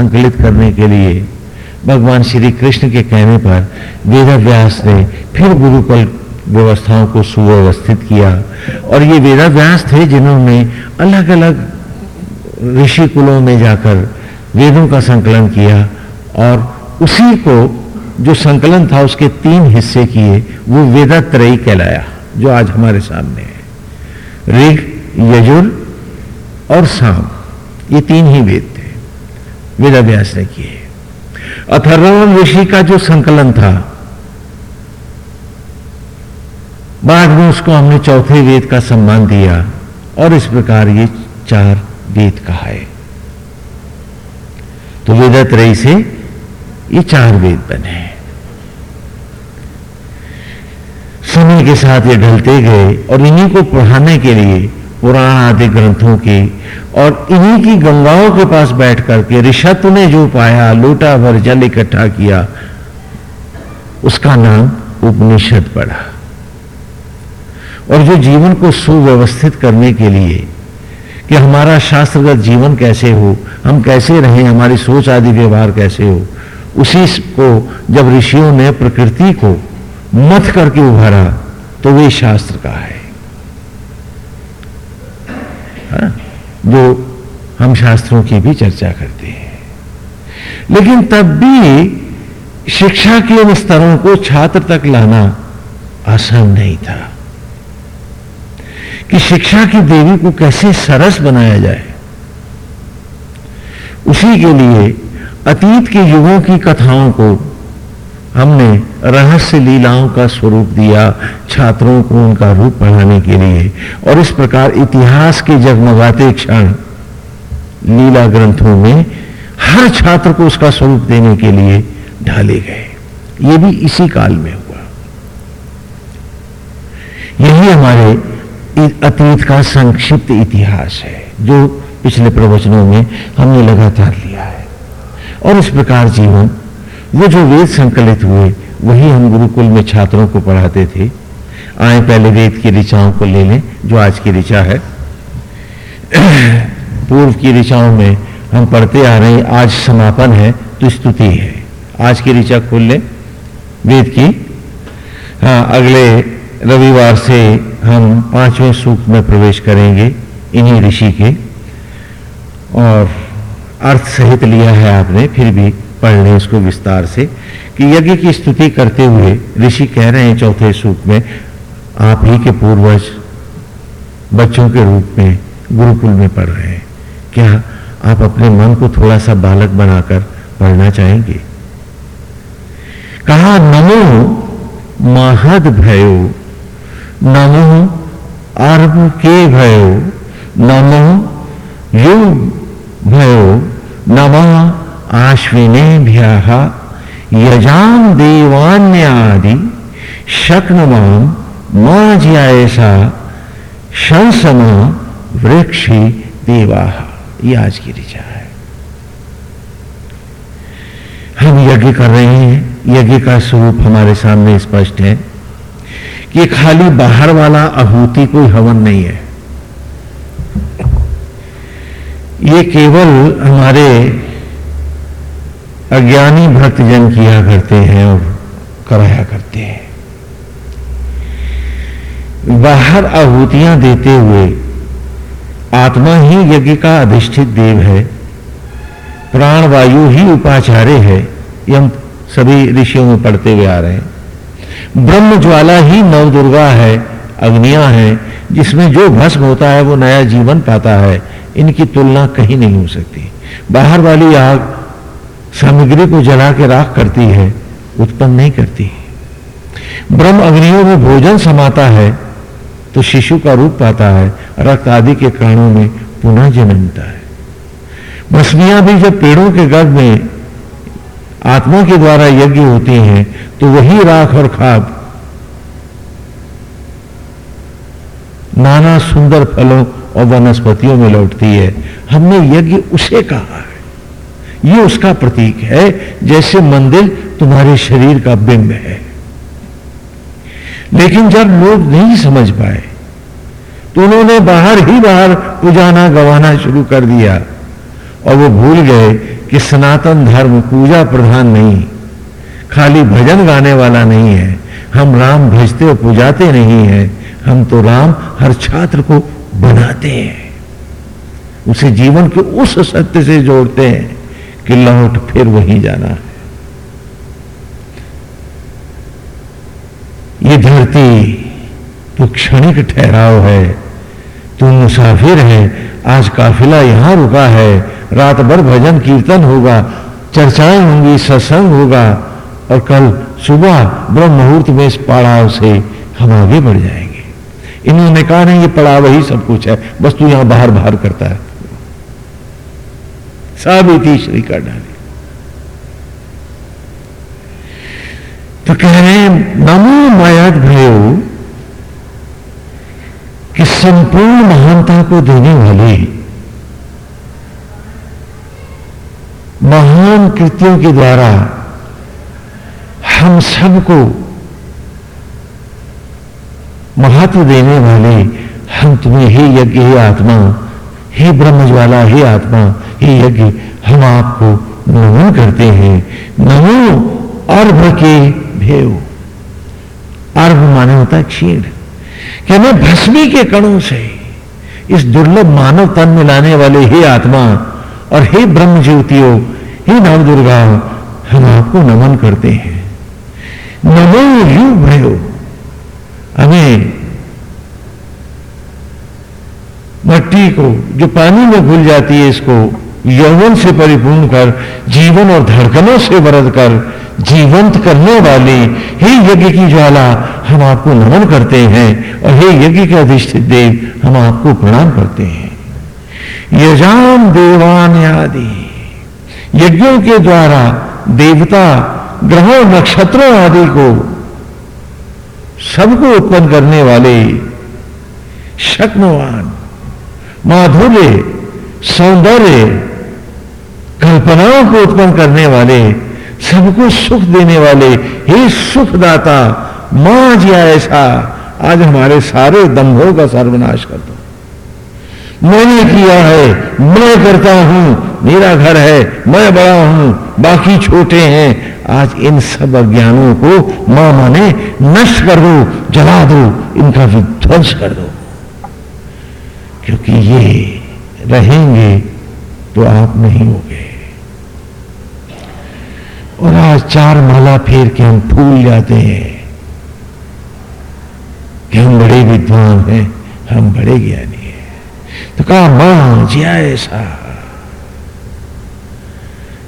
संकलित करने के लिए भगवान श्री कृष्ण के कहने पर वेदाव्यास ने फिर गुरुकुल व्यवस्थाओं को सुव्यवस्थित किया। और ये वेदाव्यास थे जिन्होंने अलग अलग ऋषि कुलों में जाकर वेदों का संकलन किया और उसी को जो संकलन था उसके तीन हिस्से किए, वो वेदात्रयी कहलाया, जो आज हमारे सामने है। ऋग, यजुर और साम, ये तीन ही वेद थे। वेदाव्यास ने किए अथर्वण ऋषि का जो संकलन था, बाद में उसको हमने चौथे वेद का सम्मान दिया और इस प्रकार ये चार वेद कहा है। तो वेदत्रयी से ये चार वेद बने समय के साथ ये ढलते गए और इन्हीं को पढ़ाने के लिए पुराण आदि ग्रंथों की और इन्हीं की गंगाओं के पास बैठ करके ऋषत ने जो पाया, लोटा भर जल इकट्ठा किया, उसका नाम उपनिषद पड़ा और जो जीवन को सुव्यवस्थित करने के लिए कि हमारा शास्त्रगत जीवन कैसे हो, हम कैसे रहें, हमारी सोच आदि व्यवहार कैसे हो, उसी को जब ऋषियों ने प्रकृति को मत करके उभारा तो वे शास्त्र का है? जो हम शास्त्रों की भी चर्चा करते हैं। लेकिन तब भी शिक्षा के उन स्तरों को छात्र तक लाना आसान नहीं था कि शिक्षा की देवी को कैसे सरस बनाया जाए। उसी के लिए अतीत के युगों की कथाओं को हमने रहस्य लीलाओं का स्वरूप दिया, छात्रों को उनका रूप पढ़ाने के लिए। और इस प्रकार इतिहास के जगमगाते क्षण लीला ग्रंथों में हर छात्र को उसका स्वरूप देने के लिए ढाले गए। ये भी इसी काल में हुआ। यही हमारे अतीत का संक्षिप्त इतिहास है, जो पिछले प्रवचनों में हमने लगातार लिया है। और इस प्रकार जीवन वो जो वेद संकलित हुए, वही हम गुरुकुल में छात्रों को पढ़ाते थे। आए पहले वेद की ऋचाओं को ले लें, जो आज की ऋचा है। <clears throat> पूर्व की ऋचाओं में हम पढ़ते आ रहे हैं, आज समापन है तो स्तुति है। आज की ऋचा खोल लें, वेद की। हाँ अगले रविवार से हम पाँचवें सूक्त में प्रवेश करेंगे, इन्हीं ऋषि के। और अर्थ सहित लिया है आपने, फिर भी पढ़ लें इसको विस्तार से, कि यज्ञ की स्तुति करते हुए ऋषि कह रहे हैं चौथे सूख में, आप ही के पूर्वज बच्चों के रूप में गुरुकुल में पढ़ रहे हैं। क्या आप अपने मन को थोड़ा सा बालक बनाकर पढ़ना चाहेंगे? कहा, नमो महद भयो नमो अर्भ के भयो, नमो युग भयो नम आश्विने यजाम देवान्यादि शक्नवाम माँ शंसमा वृक्षी देवा। ये आज की ऋचा है। हम यज्ञ कर रहे हैं। यज्ञ का स्वरूप हमारे सामने स्पष्ट है कि खाली बाहर वाला आहूति कोई हवन नहीं है। ये केवल हमारे अज्ञानी भक्तजन किया करते हैं और कराया करते हैं। बाहर आहूतियाँ देते हुए आत्मा ही यज्ञ का अधिष्ठित देव है प्राण वायु ही उपाचार्य है ये हम सभी ऋषियों में पढ़ते हुए आ रहे हैं। ब्रह्म ज्वाला ही नव दुर्गा है, अग्निया है, जिसमें जो भस्म होता है वो नया जीवन पाता है, इनकी तुलना कहीं नहीं हो सकती। बाहर वाली आग सामग्री को जला के राख करती है, उत्पन्न नहीं करती ब्रह्म अग्नियों में भोजन समाता है तो शिशु का रूप पाता है, रक्त आदि के कारणों में पुनः जन्मता है। भस्मियाँ भी जब पेड़ों के गर्भ में आत्मा के द्वारा यज्ञ होती हैं तो वही राख और खाद, नाना सुंदर फलों और वनस्पतियों में लौटती है। हमने यज्ञ उसे कहा है। ये उसका प्रतीक है, जैसे मंदिर तुम्हारे शरीर का बिंब है। लेकिन जब लोग नहीं समझ पाए तो उन्होंने बाहर ही बाहर पुजाना गवाना शुरू कर दिया और वो भूल गए कि सनातन धर्म पूजा प्रधान नहीं, खाली भजन गाने वाला नहीं है। हम राम भजते और पुजाते नहीं हैं, हम तो राम हर छात्र को बनाते हैं। उसे जीवन के उस सत्य से जोड़ते हैं। कि लौट फिर वहीं जाना है। ये धरती तो क्षणिक ठहराव है, तू मुसाफिर है, आज काफिला यहाँ रुका है, रात भर भजन कीर्तन होगा, चर्चाएँ होंगी, सत्संग होगा, और कल सुबह ब्रह्म मुहूर्त में इस पड़ाव से हम आगे बढ़ जाएँगे। इन्होंने कहा, नहीं, ये पड़ाव ही सब कुछ है, बस तू यहाँ बाहर बाहर करता है। साबिती श्री कर डाले तो कह रहे हैं, नमो मायाद भयो कि संपूर्ण महानता को देने वाले महान कृतियों के द्वारा हम सबको महत्व देने वाले हम तुम्हें ही यज्ञ ही आत्मा हे ब्रह्मज्वाला, हे आत्मा, हे यज्ञ, हम आपको नमन करते हैं। नमो अर्भ के भेव। अर्भ माने होता है क्षीण। कि मैं भस्मी के कणों से इस दुर्लभ मानव तन में लाने वाले हे आत्मा और हे ब्रह्म ज्योतियों हे नव दुर्गा हम आपको नमन करते हैं। नमो यू भयो। हमें मट्टी को, जो पानी में घुल जाती है इसको, यौवन से परिपूर्ण कर, जीवन और धड़कनों से वरद कर, जीवंत करने वाली हे यज्ञ की ज्वाला, हम आपको नमन करते हैं और हे यज्ञ के अधिष्ठित देव, हम आपको प्रणाम करते हैं। यजाम देवान आदि। यज्ञों के द्वारा देवता, ग्रहों, नक्षत्रों आदि को सबको उत्पन्न करने वाले शक्नवान माधुर्य, सौंदर्य, कल्पनाओं को उत्पन्न करने वाले, सबको सुख देने वाले, हे सुखदाता माँ जिया ऐसा, आज हमारे सारे दंभों का सर्वनाश कर दो। मैंने किया है, मैं करता हूँ, मेरा घर है, मैं बड़ा हूँ, बाकी छोटे हैं, आज इन सब अज्ञानों को माँ माने नष्ट कर दो, जला दो, इनका विध्वंस कर दो। क्योंकि ये रहेंगे तो आप नहीं हो गए और आज चार माला फेर के हम फूल जाते हैं कि हम बड़े विद्वान हैं, हम बड़े ज्ञानी हैं। तो कहा, माँ जिया ऐसा।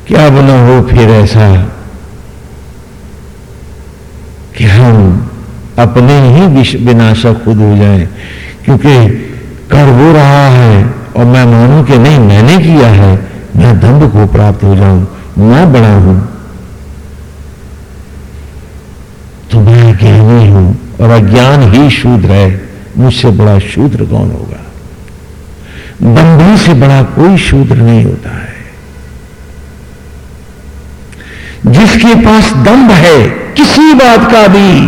क्या बना हो फिर ऐसा कि हम अपने ही विनाशक खुद हो जाएँ? क्योंकि कर वो रहा है और मैं मानू कि नहीं, मैंने किया है, मैं दंड को प्राप्त हो जाऊँ, मैं बड़ा हूँ। तो मैं ज्ञानी हूँ और अज्ञान ही शूद्र है, मुझसे बड़ा शूद्र कौन होगा? बंदी से बड़ा कोई शूद्र नहीं होता है। जिसके पास दम्भ है, किसी बात का भी,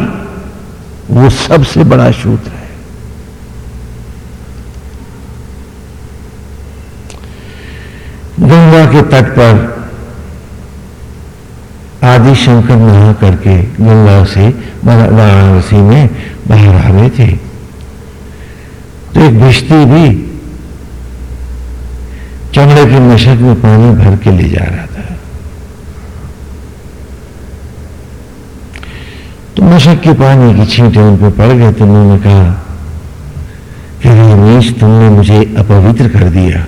वो सबसे बड़ा शूद्र है। गंगा के तट पर आदि शंकर नहा करके गंगा से वाराणसी में बाहर आ रहे थे। तो एक भिश्ती भी चमड़े की मशक में पानी भर के ले जा रहा था। तो मशक के पानी की छींटे उन पर पड़ गए तो उन्होंने कहा कि रमेश तुमने मुझे अपवित्र कर दिया।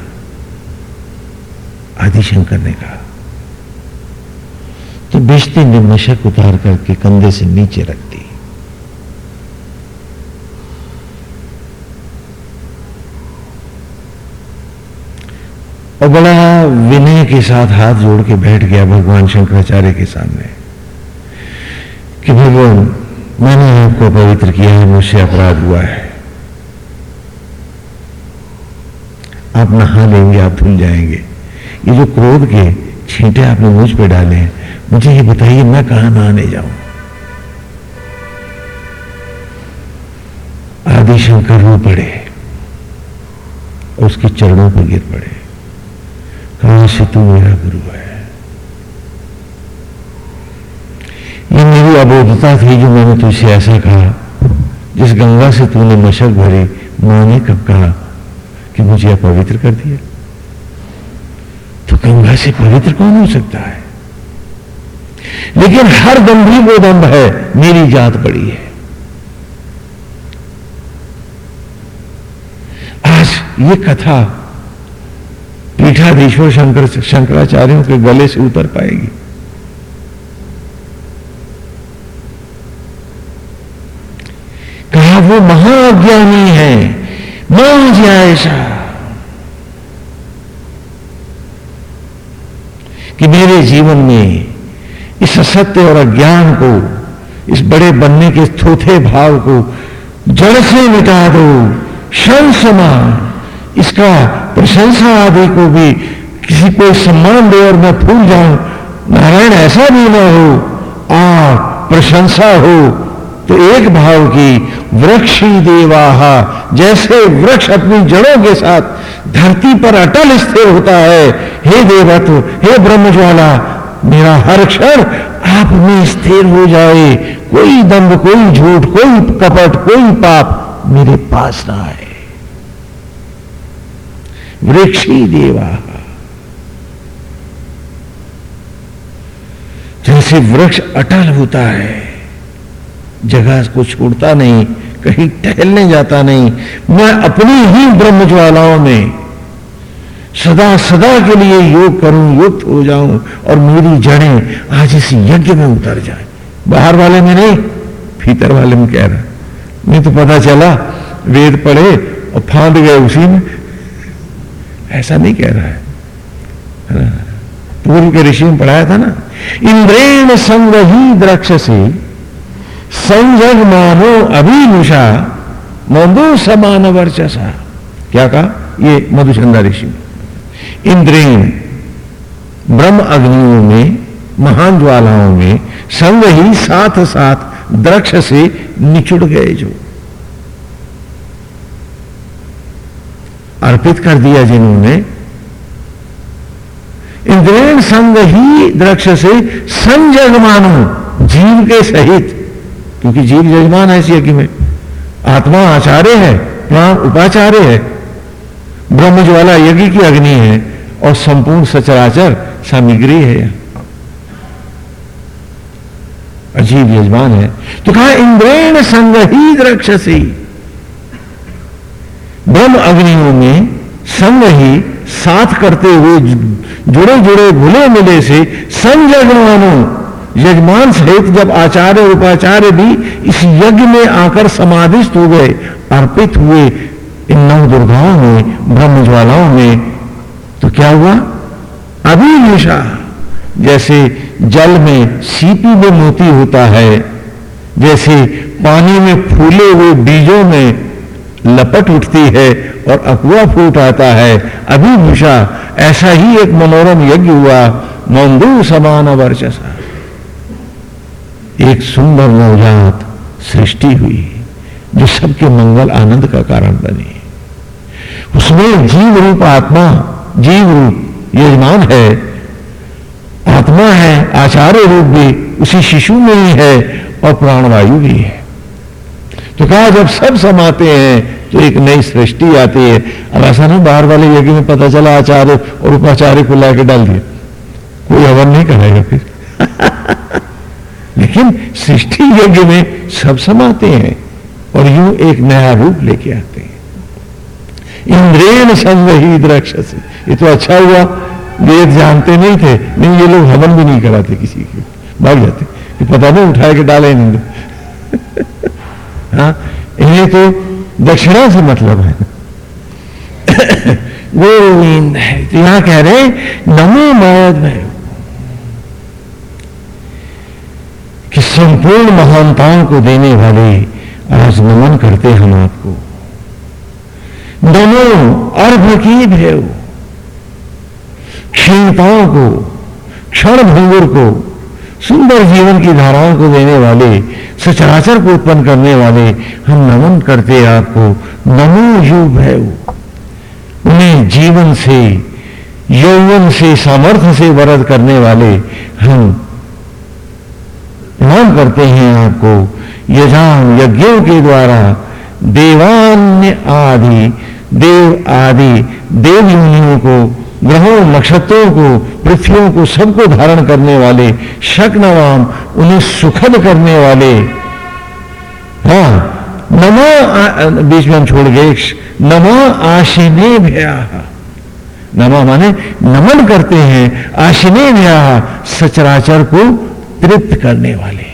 आदिशंकर ने कहा। तो बेचते ने मशक उतार करके कंधे से नीचे रख दी। और बड़ा विनय के साथ हाथ जोड़ के बैठ गया भगवान शंकराचार्य के सामने कि भगवान, मैंने आपको पवित्र किया है, मुझसे अपराध हुआ है। आप नहा लेंगे, आप धुल जाएँगे। ये जो क्रोध के छींटे आपने मुझ पे डाले हैं, मुझे ये बताइए, मैं कहाँ नहाने जाऊँ? आदिशंकर रो पड़े, उसके चरणों पर गिर पड़े। कहा से तू मेरा गुरु है। ये मेरी अबोधता थी जो मैंने तुझसे ऐसा कहा, जिस गंगा से तूने मशक भरी माँ ने कब कहा कि मुझे अपवित्र कर दिया? गंगा से पवित्र कौन हो सकता है? लेकिन हर दम्भी वो दम्भ है, मेरी जात बड़ी है। आज ये कथा पीठाधीश्वर शंकर शंकराचार्यों के गले से उतर पाएगी। कहा, वो महाज्ञानी है मान ऐसा कि मेरे जीवन में इस असत्य और अज्ञान को, इस बड़े बनने के थोथे भाव को जड़ से मिटा दो, क्षण समान। इसका प्रशंसा आदि को भी किसी को सम्मान दे और मैं फूल जाऊँ। नारायण, ऐसा भी ना हो। और प्रशंसा हो। तो एक भाव की वृक्षी देवाहा जैसे वृक्ष अपनी जड़ों के साथ धरती पर अटल स्थिर होता है। हे देवत्व हे ब्रह्मज्वाला, मेरा हर क्षण आप में स्थिर हो जाए। कोई दम्भ कोई झूठ, कोई कपट, कोई पाप मेरे पास ना आए। वृक्षी देवा। जैसे वृक्ष अटल होता है जगह को छोड़ता नहीं, कहीं टहलने जाता नहीं। मैं अपनी ही ब्रह्म ज्वालाओं में सदा सदा के लिए योग करूँ, युक्त हो जाऊँ और मेरी जड़ें आज इस यज्ञ में उतर जाए। बाहर वाले में नहीं, भीतर वाले में कह रहा नहीं तो पता चला, वेद पढ़े और फांद गए उसी में। ऐसा नहीं कह रहा है। पूर्व के ऋषि में पढ़ाया था ना, इंद्रेण संग ही द्रक्ष से संजग मानो अभिनुषा मधु समान वर्चसा। क्या कहा? ये मधुचंदा ऋषि इंद्रेण, ब्रह्म अग्नियों में, महान ज्वालाओं में, संग ही साथ साथ द्रक्ष से निचुड़ गए जो। अर्पित कर दिया जिन्होंने। इंद्रेण संग ही द्रक्ष से संजग मानो जीव के सहित क्योंकि जीव यजमान है इस यज्ञ में आत्मा आचार्य है प्राण उपाचार्य है। ब्रह्म ज्वाला यज्ञ की अग्नि है और संपूर्ण सचराचर सामग्री है। अजीब यजमान है। तो कहा, इंद्रेण संगही रक्षसी ब्रह्म अग्नियों में संग ही साथ करते हुए जुड़े जुड़े भुले मिले से संयजमानो यजमान सहित जब आचार्य उपाचार्य भी इस यज्ञ में आकर समाधिस्थ हो गए, अर्पित हुए इन नव दुर्गाओं में, ब्रह्म ज्वालाओं में तो क्या हुआ? अभी निशा जैसे जल में सीपी में मोती होता है, जैसे पानी में फूले हुए बीजों में लपट उठती है और अकुआ फूट आता है अभिभूषा ऐसा ही एक मनोरम यज्ञ हुआ मंदू समान वर्चसा एक सुंदर नवजात सृष्टि हुई, जो सबके मंगल आनंद का कारण बनी। उसमें जीव रूप आत्मा जीव रूप यजमान है। आत्मा है, आचार्य रूप भी उसी शिशु में ही है और प्राणवायु भी है। तो कहा, जब सब समाते हैं तो एक नई सृष्टि आती है। अब ऐसा ना, बाहर वाले यज्ञ में पता चला, आचार्य और उपाचार्य को लाके डाल दिया। कोई हवन नहीं करेगा फिर। लेकिन सृष्टि यज्ञ में सब समाते हैं और यूँ एक नया रूप लेके आते हैं। इंद्रेन संग ही द्रक्षस। ये तो अच्छा हुआ, वेद जानते नहीं थे। नहीं, ये लोग हवन भी नहीं कराते किसी के। भाग जाते। कि पता नहीं उठा के डाले नहीं <laughs> हाँ तो दक्षिणा से मतलब है। <coughs> है तो यहाँ कह रहे नमो मद कि संपूर्ण महानताओं को देने वाले आज नमन करते हम आपको। नमो अर्घ की भेव क्षीणताओं को, क्षण भंगुर को, सुंदर जीवन की धाराओं को देने वाले, सचराचर को उत्पन्न करने वाले हम नमन करते आपको। नमो यु भैव उन्हें जीवन से, यौवन से, सामर्थ्य से वरद करने वाले हम प्रणाम करते हैं आपको यजान यज्ञों के द्वारा, देवान्य आदि, देव आदि देव योनियों को, ग्रहों, नक्षत्रों को, पृथ्वियों को सबको धारण करने वाले शक नवाम उन्हें सुखद करने वाले। हाँ नमा बीच में हम छोड़ गए नमा आशिने भया नमा माने नमन करते हैं, आशिने भया सचराचर को तृप्त करने वाले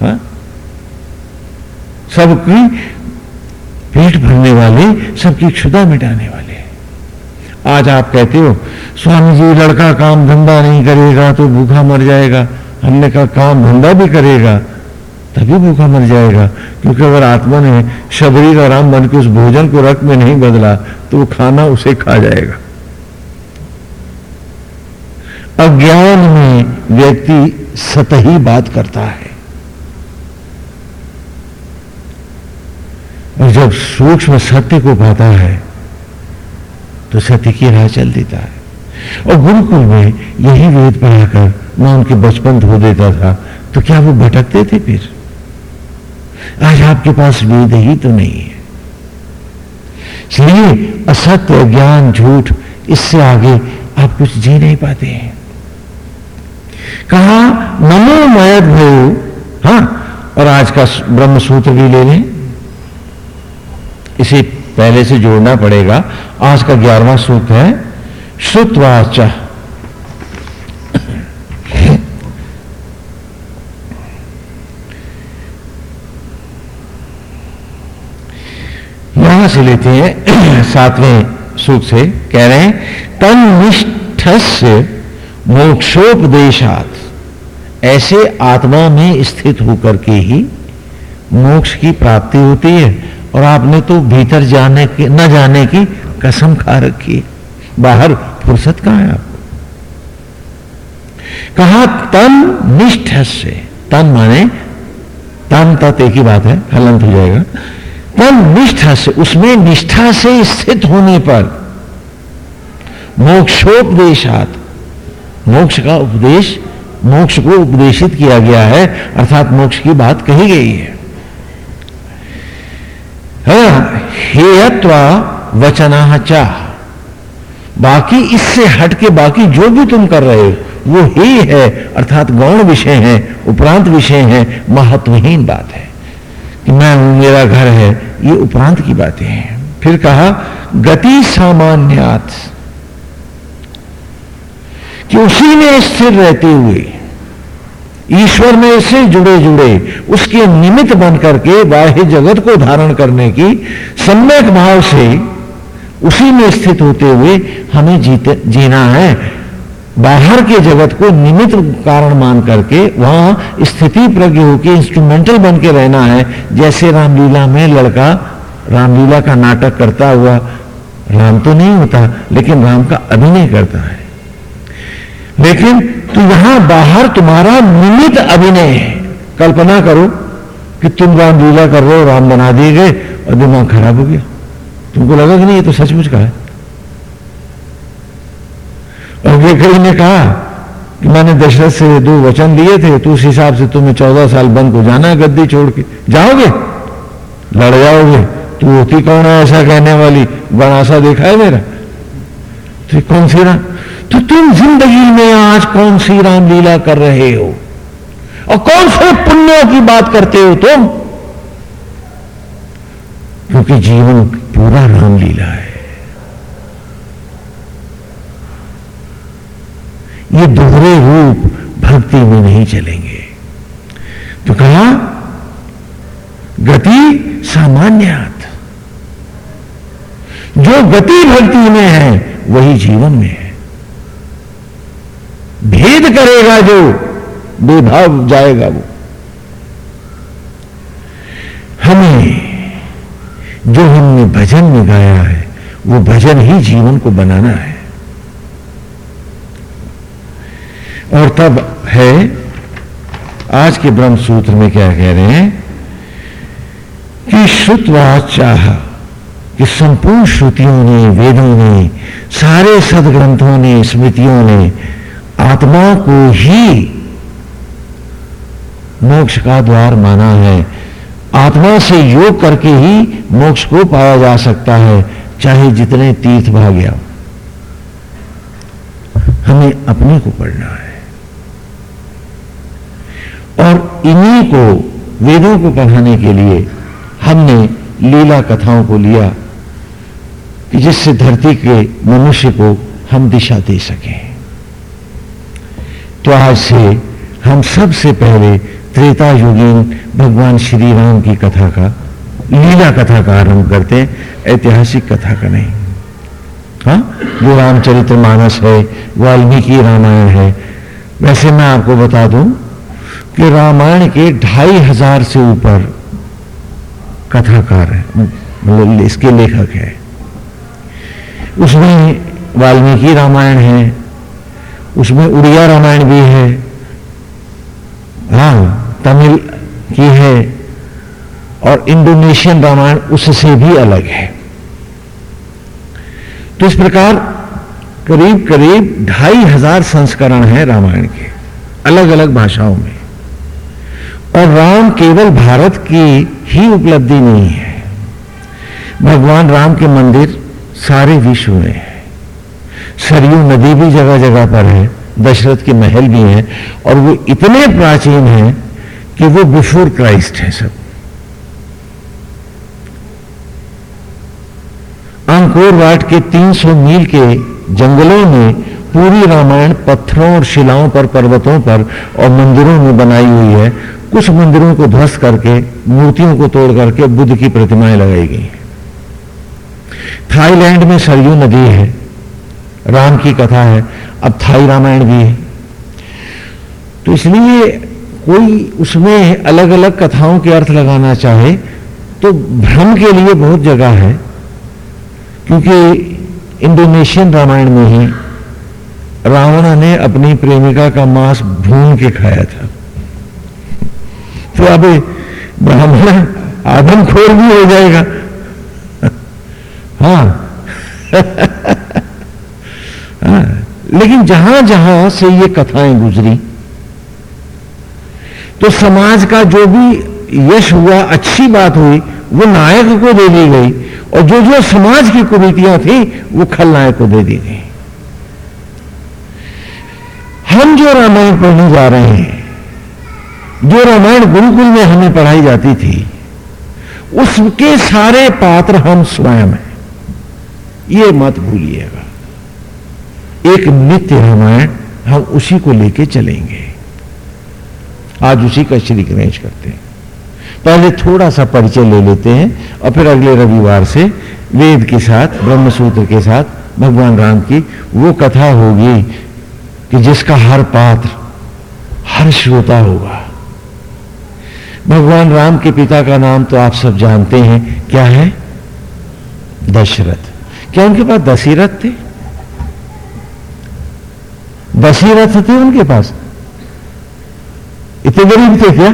हाँ? सबकी पेट भरने वाले, सबकी क्षुदा मिटाने वाले आज आप कहते हो स्वामी जी लड़का काम धंधा नहीं करेगा तो भूखा मर जाएगा। हमने कहा, काम धंधा भी करेगा, तभी भूखा मर जाएगा। क्योंकि अगर आत्मा ने शबरी का राम बन के उस भोजन को रक्त में नहीं बदला तो वो खाना उसे खा जाएगा। अज्ञान में व्यक्ति सतही बात करता है। और जब सूक्ष्म सत्य को पाता है तो सत्य की राह चल देता है। और गुरुकुल में यही वेद पढ़ाकर मैं उनके बचपन धो देता था तो क्या वो भटकते थे फिर? आज आपके पास वेद ही तो नहीं है। इसलिए असत्य ज्ञान झूठ, इससे आगे आप कुछ जी नहीं पाते हैं। कहा, नमो मयद भो हाँ और आज का ब्रह्म सूत्र भी ले लें। इसे पहले से जोड़ना पड़ेगा। आज का ग्यारहवा सूत्र है, श्रुतवाच। यहाँ से लेते हैं, सातवें सूत्र से कह रहे हैं तन निष्ठ मोक्षोपदेशात। ऐसे आत्मा में स्थित होकर के ही मोक्ष की प्राप्ति होती है और आपने तो भीतर जाने की, न जाने की कसम खा रखी बाहर फुर्सत कहा है आपको? कहा तन निष्ठ से तन माने तन तत् एक ही बात है, हलंत हो जाएगा। तन निष्ठा से उसमें निष्ठा से स्थित होने पर मोक्षोपदेशात मोक्ष का उपदेश, मोक्ष को उपदेशित किया गया है, अर्थात मोक्ष की बात कही गई है। हेयत्व वचना चाह बाकी इससे हट के बाकी जो भी तुम कर रहे हो, वो ही है, अर्थात गौण विषय है, उपरांत विषय है, महत्वहीन बात है। कि मैं हूँ, मेरा घर है, ये उपरांत की बातें हैं। फिर कहा, गति सामान्यात। कि उसी में स्थिर रहते हुए, ईश्वर में से जुड़े जुड़े उसके निमित्त बन करके बाह्य जगत को धारण करने की सम्यक भाव से उसी में स्थित होते हुए हमें जीते, जीना है। बाहर के जगत को निमित्त कारण मान करके वहाँ स्थिति प्रज्ञ होकर इंस्ट्रूमेंटल बन के रहना है। जैसे रामलीला में लड़का, रामलीला का नाटक करता हुआ, राम तो नहीं होता, लेकिन राम का अभिनय करता है। लेकिन तो यहाँ बाहर तुम्हारा निमित अभिनय है। कल्पना करो कि तुम राम लीला कर रहे हो, राम बना दिए गए और दिमाग खराब हो गया। तुमको लगा कि नहीं, ये तो सचमुच का है। और वे कई ने कहा कि मैंने दशरथ से दो वचन दिए थे तो उस हिसाब से तुम्हें चौदह साल बंद को जाना है गद्दी छोड़ के। जाओगे? लड़ जाओगे तू होती कौन है ऐसा कहने वाली? बनासा देखा है मेरा। तो कौन सी राम तो तुम ज़िंदगी में आज कौन सी रामलीला कर रहे हो? और कौन से पुण्यों की बात करते हो तुम? क्योंकि जीवन पूरा रामलीला है। ये दोहरे रूप भक्ति में नहीं चलेंगे। तो कहा, गति सामान्यात जो गति भक्ति में है, वही जीवन में है। भेद करेगा जो बेभाव जाएगा वो। हमें जो हमने भजन में गाया है, वो भजन ही जीवन को बनाना है। और तब है, आज के ब्रह्म सूत्र में क्या कह रहे हैं? कि श्रुतवा चाह कि संपूर्ण श्रुतियों ने, वेदों ने, सारे सदग्रंथों ने, स्मृतियों ने आत्मा को ही मोक्ष का द्वार माना है। आत्मा से योग करके ही मोक्ष को पाया जा सकता है, चाहे जितने तीर्थ भाग्या हमें अपने को पढ़ना है। और इन्हीं को, वेदों को पढ़ाने के लिए हमने लीला कथाओं को लिया कि जिससे धरती के मनुष्य को हम दिशा दे सकें। तो आज से हम सबसे पहले त्रेता युगीन भगवान श्री राम की कथा का, लीला कथा का आरंभ करते हैं, ऐतिहासिक कथा का नहीं। हाँ? जो रामचरित्र मानस है, वाल्मीकि रामायण है, वैसे मैं आपको बता दूँ कि रामायण के ढाई हज़ार से ऊपर कथाकार है मतलब इसके लेखक है। उसमें वाल्मीकि रामायण है उसमें उड़िया रामायण भी है। हाँ तमिल की है और इंडोनेशियन रामायण उससे भी अलग है। तो इस प्रकार करीब करीब ढाई हज़ार संस्करण हैं रामायण के अलग अलग भाषाओं में। और राम केवल भारत की ही उपलब्धि नहीं है। भगवान राम के मंदिर सारे विश्व में है। सरयू नदी भी जगह जगह पर है, दशरथ के महल भी हैं, और वो इतने प्राचीन हैं कि वो बिफोर क्राइस्ट है सब। अंकोर वाट के 300 मील के जंगलों में पूरी रामायण पत्थरों और शिलाओं पर, पर्वतों पर और मंदिरों में बनाई हुई है। कुछ मंदिरों को ध्वस्त करके, मूर्तियों को तोड़ करके बुद्ध की प्रतिमाएँ लगाई गई थाईलैंड में सरयू नदी है। राम की कथा है, अब थाई रामायण भी है। तो इसलिए कोई उसमें अलग अलग कथाओं के अर्थ लगाना चाहे तो भ्रम के लिए बहुत जगह है, क्योंकि इंडोनेशियन रामायण में ही रावण ने अपनी प्रेमिका का मांस भून के खाया था। तो अब ब्राह्मण आदमखोर भी हो जाएगा। हाँ। <laughs> लेकिन जहाँ जहाँ से ये कथाएँ गुजरी तो समाज का जो भी यश हुआ, अच्छी बात हुई, वो नायक को दे दी गई, और जो जो समाज की कुरीतियाँ थी, वो खलनायक को दे दी गई। हम जो रामायण पढ़ने जा रहे हैं, जो रामायण गुरुकुल में हमें पढ़ाई जाती थी, उसके सारे पात्र हम स्वयं हैं। ये मत भूलिएगा एक नित्य रामायण हम उसी को लेके चलेंगे। आज उसी का श्री गणेश करते हैं। पहले थोड़ा सा परिचय ले लेते हैं और फिर अगले रविवार से वेद के साथ, ब्रह्मसूत्र के साथ, भगवान राम की वो कथा होगी कि जिसका हर पात्र, हर श्रोता होगा। भगवान राम के पिता का नाम तो आप सब जानते हैं। क्या है? दशरथ। क्या उनके पास दशरथ थे? दशरथ थे उनके पास। इतने गरीब थे क्या?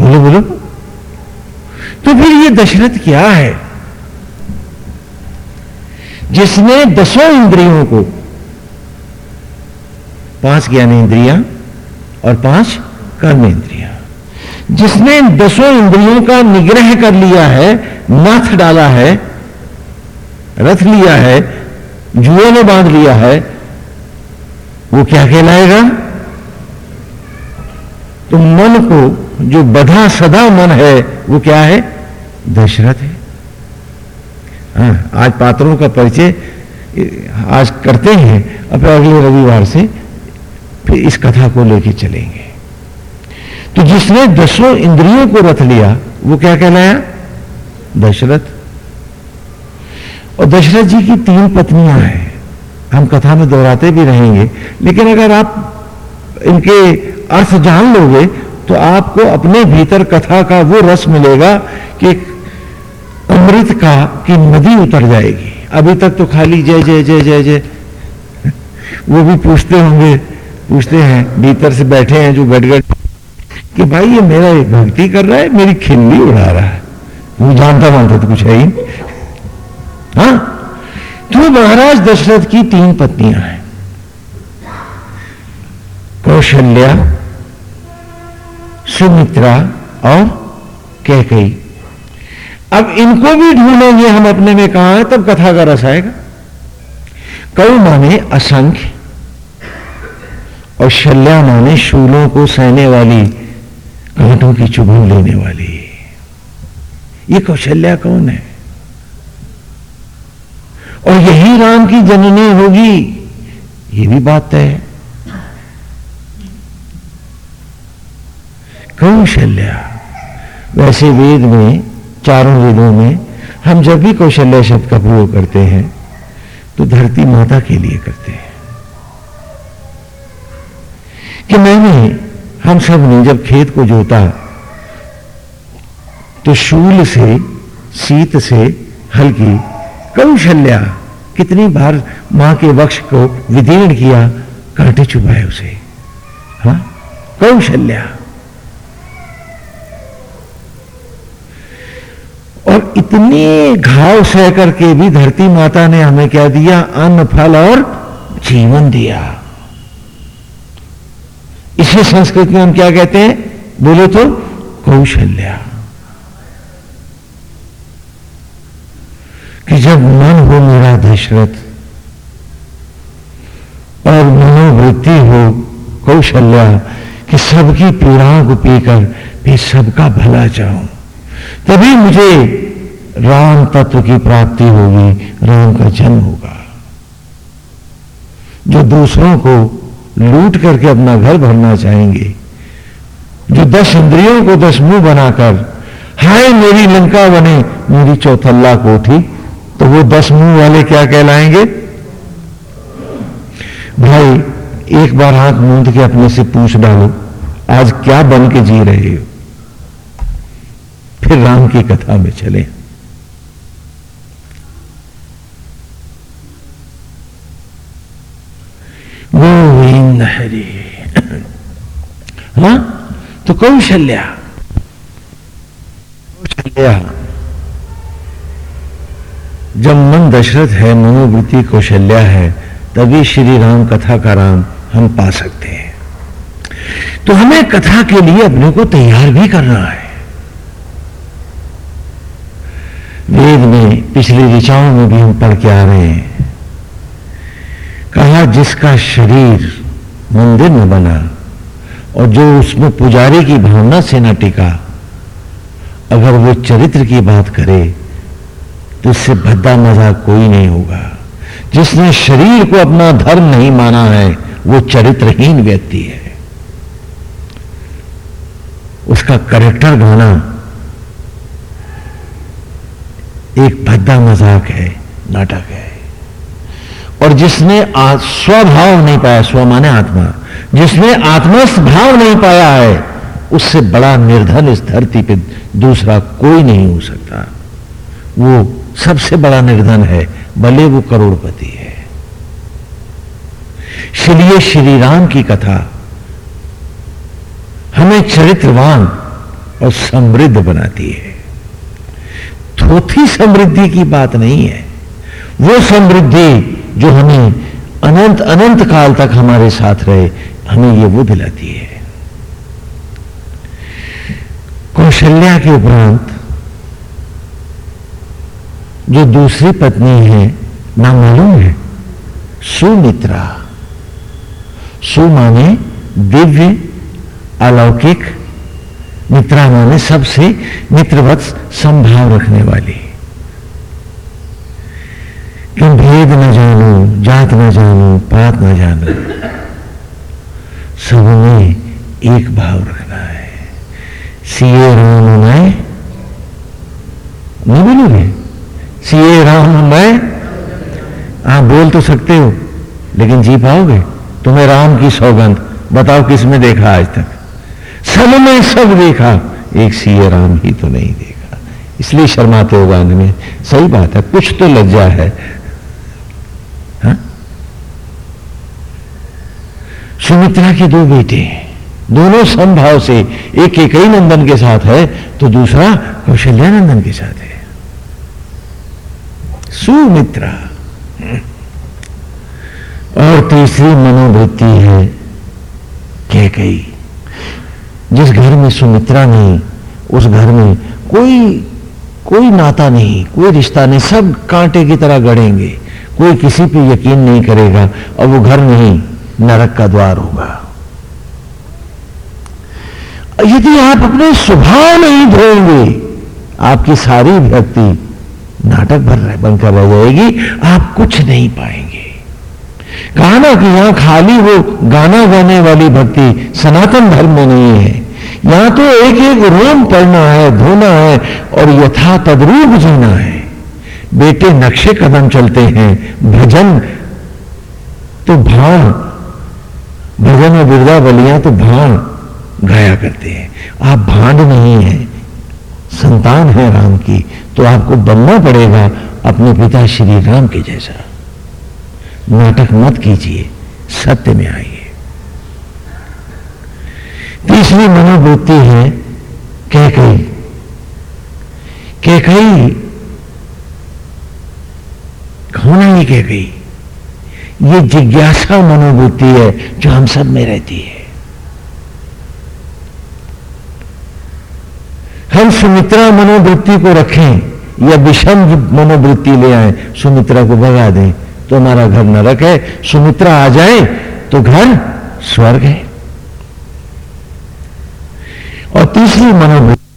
बोलो बोलो। तो फिर ये दशरथ क्या है? जिसने दसों इंद्रियों को, पाँच ज्ञान इंद्रियाँ और पाँच कर्म इंद्रियाँ, जिसने दसों इंद्रियों का निग्रह कर लिया है, नाथ डाला है, रथ लिया है, जुए में बाँध लिया है वो क्या कहलाएगा? तो मन को जो बधा सदा मन है, वो क्या है? दशरथ है। हाँ आज पात्रों का परिचय आज करते हैं, अब अगले रविवार से फिर इस कथा को लेके चलेंगे। तो जिसने दसों इंद्रियों को रथ लिया, वो क्या कहलाया? दशरथ। और दशरथ जी की तीन पत्नियाँ हैं। हम कथा में दोहराते भी रहेंगे। लेकिन अगर आप इनके अर्थ जान लोगे तो आपको अपने भीतर कथा का वो रस मिलेगा कि अमृत का, की नदी उतर जाएगी। अभी तक तो खाली जय जय जय जय जय। वो भी पूछते होंगे, पूछते हैं, भीतर से बैठे हैं जो गटगट, कि भाई ये मेरा भक्ति कर रहा है, मेरी खिल्ली उड़ा रहा है। वो जानता मानता तो कुछ है ही महाराज दशरथ की तीन पत्नियाँ हैं। कौशल्या, सुमित्रा और कैकई अब इनको भी ढूंढेंगे हम अपने में कहा है, तब कथा का रस आएगा। कौ माने असंख्य, और शल्या माने शूलों को सहने वाली, कांटों की चुभन लेने वाली। ये कौशल्या कौन है? और यही राम की जननी होगी। ये भी बात है। कौशल्या, वैसे वेद में, चारों वेदों में, हम जब भी कौशल्या शब्द का प्रयोग करते हैं तो धरती माता के लिए करते हैं। कि मैंने, हम सबने जब खेत को जोता तो शूल से, सीत से हल्की कौशल्या कितनी बार माँ के वक्ष को विदीर्ण किया, कांटे चुभाए उसे। हा? कौशल्या। और इतने घाव सह करके भी धरती माता ने हमें क्या दिया? अन्न, फल और जीवन दिया। इसे संस्कृत में हम क्या कहते हैं? बोलो तो कौशल्या। जब मन हो मेरा दशरथ, और मनोवृत्ति हो कौशल्या कि सबकी पीड़ाओं को पीकर भी सबका भला चाहूँ, तभी मुझे राम तत्व की प्राप्ति होगी, राम का जन्म होगा। जो दूसरों को लूट करके अपना घर भरना चाहेंगे, जो दस इंद्रियों को दस मुँह बनाकर, हाय मेरी लंका बने, मेरी चौथल्ला कोठी तो वो दस मुँह वाले क्या कहलाएँगे? भाई, एक बार हाथ मूंद के अपने से पूछ डालो, आज क्या बन के जी रहे हो? फिर राम की कथा में चले। गोविंद हरि। हाँ? तो कौशल्या। कौशल्या। जब मन दशरथ है, मनोवृत्ति कौशल्या है, तभी श्री राम कथा का राम हम पा सकते हैं। तो हमें कथा के लिए अपने को तैयार भी करना है। वेद में पिछली ऋचाओं में भी हम पढ़ के आ रहे हैं। कहा, जिसका शरीर मंदिर में बना और जो उसमें पुजारी की भावना से न टिका, अगर वो चरित्र की बात करे तो इससे भद्दा मज़ाक कोई नहीं होगा। जिसने शरीर को अपना धर्म नहीं माना है, वो चरित्रहीन व्यक्ति है। उसका करेक्टर गाना एक भद्दा मज़ाक है, नाटक है। और जिसने स्वभाव नहीं पाया स्व माने आत्मा, जिसने आत्मा नहीं पाया है, उससे बड़ा निर्धन इस धरती पे दूसरा कोई नहीं हो सकता। वो सबसे बड़ा निर्धन है, भले वो करोड़पति है। इसलिए श्री राम की कथा हमें चरित्रवान और समृद्ध बनाती है। थोथी समृद्धि की बात नहीं है। वो समृद्धि जो हमें अनंत अनंत काल तक हमारे साथ रहे, हमें ये वो दिलाती है। कौशल्या के उपरांत जो दूसरी पत्नी है ना मालूम है। सुमित्रा। सु माने दिव्य, अलौकिक। मित्रा माने सबसे मित्रवत संभाव रखने वाली। क्यों भेद न जानो, जात न जानो, पात न जानो। सब में एक भाव रखना है। सीए राम मैं नहीं बोलोगे? सीए राम मैं। आप बोल तो सकते हो, लेकिन जी पाओगे? तुम्हें राम की सौगंध, बताओ किसमें देखा आज तक? सब में सब देखा, एक सीए राम ही तो नहीं देखा। इसलिए शर्माते हो गाने में, सही बात है, कुछ तो लज्जा है। हा? सुमित्रा के दो बेटे दोनों संभाव से, एक एक ही नंदन के साथ है तो दूसरा कौशल्या नंदन के साथ है। सुमित्रा। और तीसरी मनोवृत्ति है, कह कही जिस घर में सुमित्रा नहीं उस घर में कोई कोई नाता नहीं, कोई रिश्ता नहीं, सब कांटे की तरह गड़ेंगे। कोई किसी पे यकीन नहीं करेगा, और वो घर नहीं, नरक का द्वार होगा। यदि आप अपने स्वभाव नहीं धोएँगे आपकी सारी व्यक्ति नाटक भर रह जाएगी आप कुछ नहीं पाएँगे। कहा ना कि यहाँ खाली वो गाना गाने वाली भक्ति सनातन धर्म में नहीं है। यहाँ तो एक एक रोम पढ़ना है, धोना है और यथा तद्रूप जीना है। बेटे, नक्शे कदम चलते हैं, भजन तो भाण, भजन और बिरदा बलियाँ तो भाण गाया करते हैं। आप भांड नहीं है। संतान है राम की तो आपको बनना पड़ेगा अपने पिता श्री राम के जैसा। नाटक मत कीजिए, सत्य में आइए। तीसरी मनोवृत्ति है कैकई। कैकई कौन है कैकई। ये जिज्ञासा मनोवृत्ति है जो हम सब में रहती है। हम सुमित्रा मनोवृत्ति को रखें या विषम मनोवृत्ति ले आए, सुमित्रा को भगा दें तो हमारा घर नरक है। सुमित्रा आ जाए तो घर स्वर्ग है। और तीसरी मनोवृत्ति